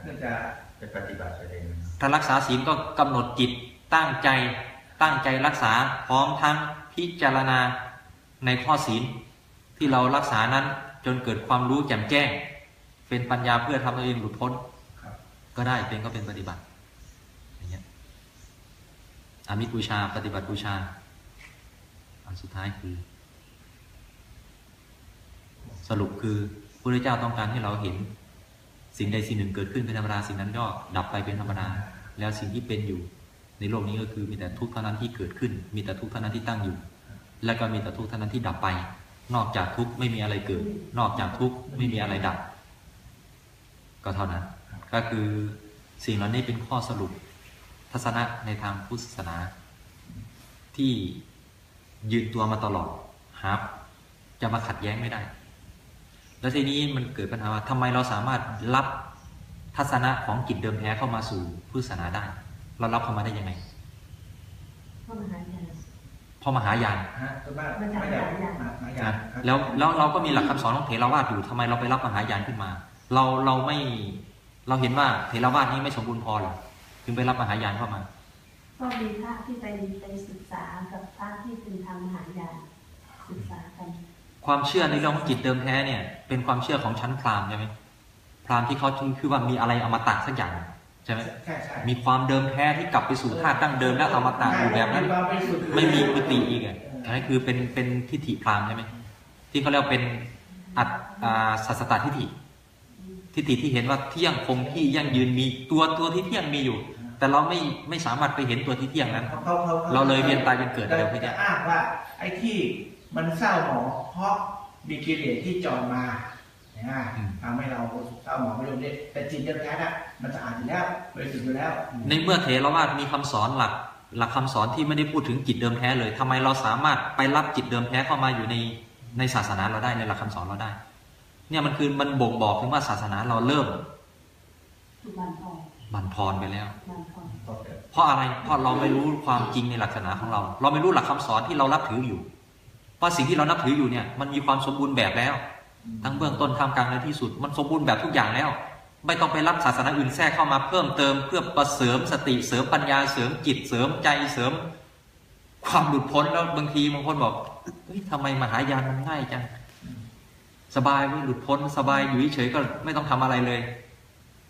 เพื่อจะเป็นปฏิบัติไปเองนะครับถ้ารักษาศีลก็กำหนดจิตตั้งใจตั้งใจรักษาพร้อมทั้งพิจารณาในข้อศีลที่เรารักษานั้นจนเกิดความรู้แจ่มแจ้ง เป็นปัญญาเพื่อทำตัวเองหลุดพ้นครับก็ได้เป็นก็เป็นปฏิบัติอย่างเงี้ยอามิตรบูชา ปฏิบัติบูชาอันสุดท้ายคือ สรุปคือพระพุทธเจ้าต้องการให้เราเห็น สิ่งใดสิ่งหนึ่งเกิดขึ้นเป็นธรรมดาสิ่งนั้นย่อดับไปเป็นธรรมดาแล้วสิ่งที่เป็นอยู่ ในโลกนี้ก็คือมีแต่ทุกข์เท่านั้นที่เกิดขึ้น มีแต่ทุกข์เท่านั้นที่ตั้งอยู่ และก็มีแต่ทุกข์เท่านั้นที่ดับไป นอกจากทุกข์ไม่มีอะไรเกิด นอกจากทุกข์ไม่มีอะไรดับ ก็เท่านั้น ก็คือสิ่งเหล่านี้เป็นข้อสรุปทัศนะในทางพุทธศาสนา ที่ยืนตัวมาตลอดหาจะมาขัดแย้งไม่ได้ แล้วทีนี้มันเกิดปัญหาว่าทำไมเราสามารถรับทัศนะของจิตเดิมแท้เข้ามาสู่พุทธศาสนาได้ เรารับเข้ามาได้ยังไงเข้ามาหาอย่างเพราะมหายานฮะส่วนมากมาจากไม่ได้มหายานมหายานะนครับแล้วแล้วเราก็มีหลักคำสอนของเถรวาทอยู่ทำไมเราไปรับมหายานขึ้นมา เราเราไม่เราเห็นว่าเถรวาทนี้ไม่สมบูรณ์พอหรอจึงไปรับมหายานเข้ามาก็มีพระที่ไปไปศึกษากับพระที่เป็นทางมหายานศึกษากัน ความเชื่อในเรื่องของจิตเดิมแท้เนี่ย เป็นความเชื่อของชั้นพราหมณ์ใช่ไหมพราหมณ์ที่เขาคือว่ามีอะไรอมตะสักอย่างใช่ไหมใช่ใช่มีความเดิมแท้ที่กลับไปสู่ธาตุดั้งเดิมและอมตะอยู่แบบนั้นความบริสุทธิ์ไม่มีปฏิอีกอะอันนั้นคือเป็นเป็นทิฏฐิพราหมณ์ใช่ไหมที่เขาเรียกว่าเป็นอัตอ่าสัสตตทิฏฐิทิฏฐิที่เห็นว่าเที่ยงคงที่ยั่งยืนมีตัวตัวที่เที่ยงมีอยู่ แต่เราไม่ไม่สามารถไปเห็นตัวที่เที่ยงนั้นเขาเขาเขาเราเลยเวียนตายเป็นเกิดเร็วไปจะเนี่ยอ้างว่าไอ้ที่ มันเศร้าหมองเพราะมีกิเลสที่จองมานะทำให้เราเศร้าหมองไม่ลงเด็แต่จิตเดิมแท้น่ะมันจะอ่านอยู่แล้วบริสุทธิ์อยู่แล้ว ในเมื่อเถรวาทมีคำสอนหลัก หลักคำสอนที่ไม่ได้พูดถึงจิตเดิมแท้เลยทำไมเราสามารถไปรับจิตเดิมแท้เข้ามาอยู่ในในศาสนาเราได้ในหลักคำสอนเราได้ เนี่ยมันคือมันบ่งบอกถึงว่าศาสนาเราเริ่มสุบันทองบั่นทอนไปแล้วบันทองเพราะอะไรเพราะเราไม่รู้ความจริงในหลักศาสนาของเรา เราไม่รู้หลักคำสอนที่เรารับถืออยู่ เพราะสิ่งที่เรานับถืออยู่เนี่ยมันมีความสมบูรณ์แบบแล้ว ทั้งเบื้องต้นท่ามกลางและที่สุด มันสมบูรณ์แบบทุกอย่างแล้ว ไม่ต้องไปรับศาสนาอื่นแทรกเข้ามาเพิ่มเติม เพื่อประเสริมสติเสริมปัญญาเสริมจิตเสริมใจเสริม ความหลุดพ้นแล้วบางทีบางคนบอกเฮ้ยทำไมมหายานมันง่ายจังสบายเว้ยหลุดพ้นสบายอยู่เฉยๆก็ไม่ต้องทำอะไรเลย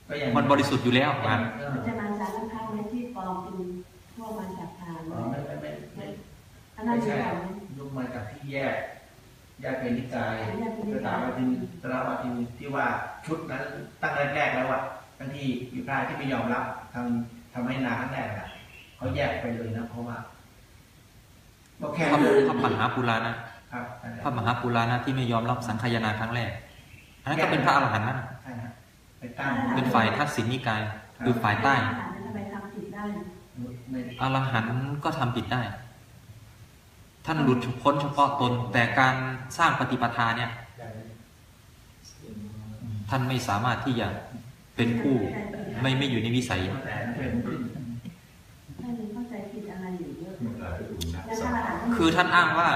ก็อย่างมันบริสุทธิ์อยู่แล้วเอนะอมันจะมาจากข้างๆในที่ปลอมเป็นพวกมาจากทางอ๋อไม่ไม่ไม่ไม่อันนั้นไม่คือใช่ของยุค มาจากที่แยกแยกเป็นนิกายแยกเป็นนิสกายถาบันสถาบันที่ว่าชุดนั้นตั้งแรกๆแล้วอะบางทีอยู่พระที่ไม่ยอมรับทำทำให้นาครั้งแรกอะเขาแยกไปเลยนะเพราะว่าก็แค่พระเดินพระมหาปุรานะครับนั่นแหละพระมหาปุรานะที่ไม่ยอมรับสังขยานาครั้งแรกอันนั้นก็เป็นพระอรหันต์นะใช่ฮะไปตั้งเป็นฝ่ายทักษิณนิกายคือฝ่ายใต้อาหารจะไปทำผิดได้ไม่อรหันต์ก็ทำผิดได้ ท่านหลุดพ้นเฉพาะตน แต่การสร้างปฏิปทาเนี่ย ท่านไม่สามารถที่จะเป็นผู้ไม่ไม่อยู่ในวิสัยแต่เป็นท่านเข้าใจผิดอะไรอยู่เยอะแล้วถ้าอาหารคือท่านอ้างว่า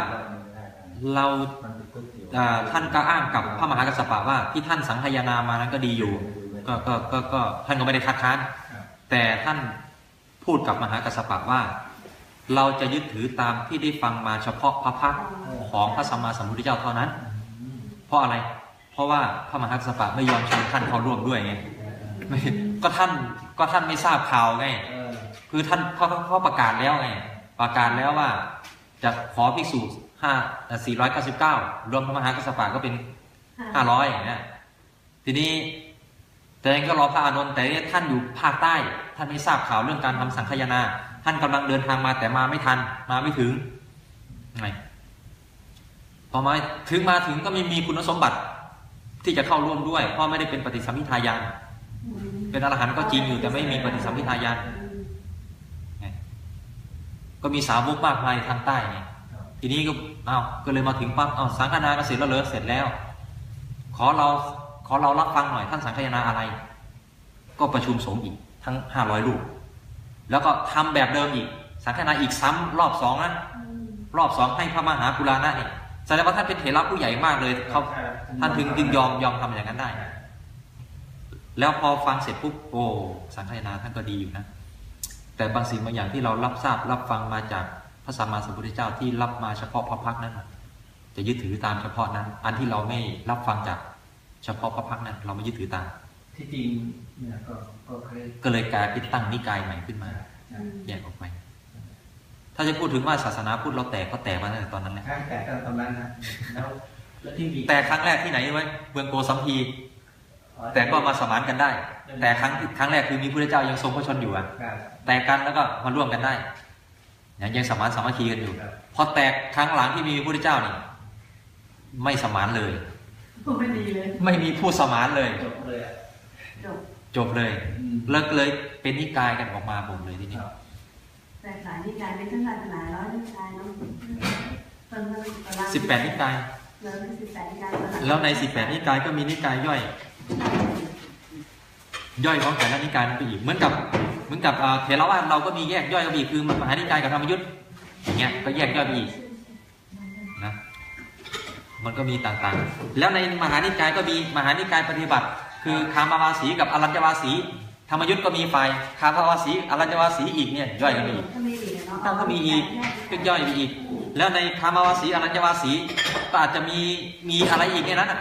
เราอ่าท่านก็อ้างกับพระมหากัสสปะว่าที่ท่านสังคายนามานั้นก็ดีอยู่ ก็ก็ก็ก็ท่านก็ไม่ได้คัดค้านแต่ท่านพูดกับมหากัสสปะว่า เราจะยึดถือตามที่ได้ฟังมาเฉพาะพระพักตร์ของพระสัมมาสัมพุทธเจ้าเท่านั้น เพราะอะไร เพราะว่าพระมหากัสสปะไม่ยอมชิญท่านเข้าร่วมด้วยไงก็ท่านก็ท่านไม่ทราบข่าวไงคือท่านเขาเขาประกาศแล้วไงประกาศแล้วว่า จะขอภิกษุห้าสี่ร้อยเก้าสิบเก้ารวมพระมหากัสสปะก็เป็นห้าร้อยอย่างเงี้ยทีนี้แต่ยังก็รอพระอานนท์แต่ท่านอยู่ภาคใต้ ท่านไม่ทราบข่าวเรื่องการทำสังฆยนา ท่านกำลังเดินทางมาแต่มาไม่ทัน มาไม่ถึงไงพอมาถึงมาถึงก็ไม่มีคุณสมบัติที่จะเข้าร่วมด้วย เพราะไม่ได้เป็นปฏิสัมพิทายานเป็นอรหันต์ก็จริงอยู่แต่ไม่มีปฏิสัมพิทายานไงก็มีสาวกมากมายทางใต้ไงทีนี้ก็เอาก็เลยมาถึงปั๊บเอาสังฆนาก็เสร็จแล้วเหรอเสร็จแล้ว ขอเราขอเรารับฟังหน่อยท่านสังฆนาอะไร ก็ประชุมสงฆ์อีกทั้งห้าร้อยรูป แล้วก็ทำแบบเดิมอีก สังฆนาอีกซ้ำรอบสองนะรอบสองให้พระมหากุลานะนี่แสดงว่าท่านเป็นเถระผู้ใหญ่มากเลยเขาท่านถึงจึงยอมยอมทำอย่างนั้นได้ แล้วพอฟังเสร็จปุ๊บโอ้สังฆนาท่านก็ดีอยู่นะ แต่บางสิ่งบางอย่างที่เรารับทราบรับฟังมาจากพระสัมมาสัมพุทธเจ้าที่รับมาเฉพาะพระพักตร์นั้นน่ะจะยึดถือตามเฉพาะนั้น อันที่เราไม่รับฟังจากเฉพาะพระพักตร์นั้น เราไม่ยึดถือตาม ที่จริงเนี่ยก็ก็เคยก็เลยกลายเป็นตั้งนิกายใหม่ขึ้นมาแยกออกไปถ้าจะพูดถึงว่าศาสนาพุทธเราแตกก็แตกมาตั้งแต่ตอนนั้นแหละใช่แต่ตอนนั้นนะแล้วแล้วที่มีแต่ครั้งแรกที่ไหนรู้ไหมเมืองโกสัมพีแต่ก็มาสมานกันได้ แต่ครั้งครั้งแรกคือมีพระเจ้ายังทรงพระชนอยู่อะครับแตกกันแล้วก็มาร่วมกันได้ยังยังสมานสามัคคีกันอยู่ครับพอแตกครั้งหลังที่มีพระพุทธเจ้านี่ไม่สมานเลยพูดไม่ดีเลย ไม่มีผู้สมานเลย จบเลยอะจบจบเลยอืมเลิกเลยเป็นนิกายกันออกมาหมดเลยทีนี้ครับแต่สายนิกายเป็นทั้งศาสนาแล้วนิกายเนาะคนละตารางสิบแปดนิกายแล้วสิบแปดนิกายตารางแล้วในสิบแปดนิกายก็มีนิกายย่อย ย่อยของแต่ละนิกายนั้นไปอีกเหมือนกับเหมือนกับเอ่อเถรวาทเราก็มีแยกย่อยกันไปอีกคือมหานิกายกับธรรมยุทธ์อย่างเงี้ยก็แยกย่อยไปอีกนะมันก็มีต่างๆ แล้วในมหานิกายก็มีมหานิกายปฏิบัติ คือคามาวาสีกับอรัญญวาสีธรรมยุทธ์ก็มีฝ่ายคามาวาสีอรัญญวาสีอีกเนี่ยย่อยกันไปอีกก็มีอีกเนาะตั้งก็มีอีกก็ย่อยไปอีก แล้วในคามาวาสีอรัญญวาสีก็อาจจะมีมีอะไรอีกในนั้นน่ะ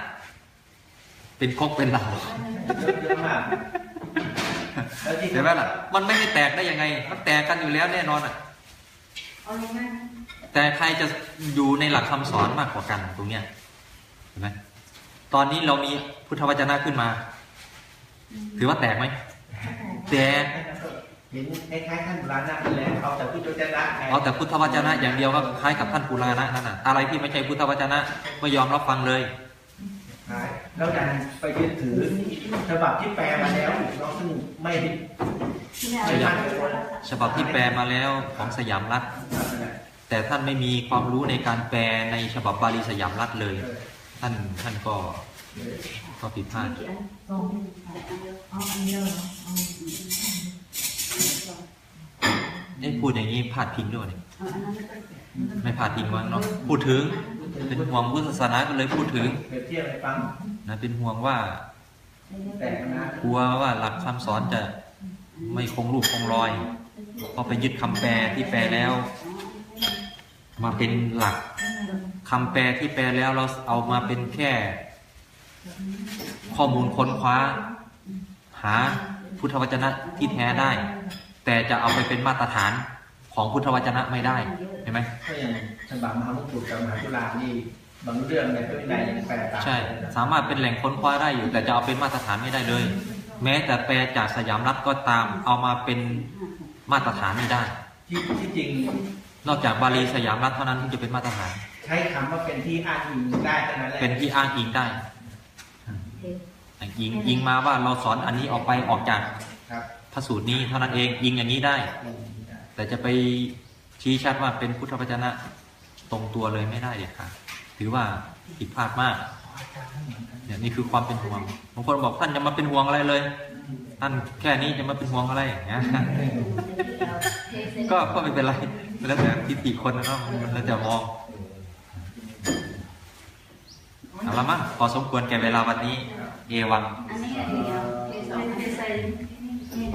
เป็นคกเป็นเหล่าเยอะเยอะมากแล้วที่เห็นไหมล่ะ มันไม่ได้แตกได้ยังไง มันแตกกันอยู่แล้วแน่นอนอะเอาง่ายแต่ใครจะอยู่ในหลักคำสอนมากกว่ากันตรงเนี้ยเห็นไหม ตอนนี้เรามีพุทธวจนะขึ้นมา ถือว่าแตกไหมๆแตกเห็นคล้ายๆท่านบุราณะนี่แหละเอาแต่พุทธเจ้าไงเอาแต่พุทธวจนะอย่างเดียวก็คล้ายกับท่านปุราณะนั่นน่ะอะไรที่ไม่ใช่พุทธวจนะไม่ยอมรับฟังเลยหายแล้วดันไปยึดถือฉบับที่แปลมาแล้วเราซึ่งไม่ที่ไม่เอาไม่ไปทันฉบับที่แปลมาแล้วของสยามรัฐ แต่ท่านไม่มีความรู้ในการแปลในฉบับบาลีสยามรัฐเลย ท่านท่านก็ก็ผิดพลาดอันสองเอาอันเดียวเอเอาเอ้พูดอย่างนี้พลาดพิงด้วยเนี่ยไม่ต้องแกะไม่พลาดพิงมั้งเนาะพูดถึง เป็นห่วงพุทธศาสนาก็เลยพูดถึงเปรียบเทียบให้ฟังนะเป็นห่วงว่ากลัวว่าหลักคำสอนจะไม่คงรูปคงรอยพอไปยึดคำแปลที่แปลแล้ว มาเป็นหลัก คำแปลที่แปลแล้วเราเอามาเป็นแค่ ข้อมูลค้นคว้า หาพุทธวจนะที่แท้ได้ แต่จะเอาไปเป็นมาตรฐานของพุทธวจนะไม่ได้เห็นไหมก็อย่างฉบับมหามงกุฎกับมหาจุฬานี่บางเรื่องในพระวินัยยังแปลตามใช่ สามารถเป็นแหล่งค้นคว้าได้อยู่ แต่จะเอาเป็นมาตรฐานไม่ได้เลย แม้แต่แปลจากสยามรัฐก็ตามเอามาเป็นมาตรฐานไม่ได้ ที่ที่จริงนอกจากบาลีสยามรัฐเท่านั้นที่จะเป็นมาตรฐาน ใช้คำว่าเป็นที่อ้างอิงได้เท่านั้นแหละเป็นที่อ้างอิงได้อิงอิงมาว่าเราสอนอันนี้ออกไปออกจากครับพระสูตรนี้เท่านั้นเองอิงอย่างนี้ได้ แต่จะไปชี้ชัดว่าเป็นพุทธวจนะตรงตัวเลยไม่ได้เด็ดขาดถือว่าผิดพลาดมากเนี่ยนี่คือความเป็นห่วงบางคนบอกท่านจะมาเป็นห่วงอะไรเลยท่านแค่นี้จะมาเป็นห่วงอะไรอย่างเงี้ยก็ก็ไม่เป็นไรแล้วแต่ทิฏฐิคนนะเนาะมันแล้วจะมอง เอาละมั้งพอสมควรแก่เวลาวันนี้ เอวัง อันนี้เดียวเทใส่เทใส่นี่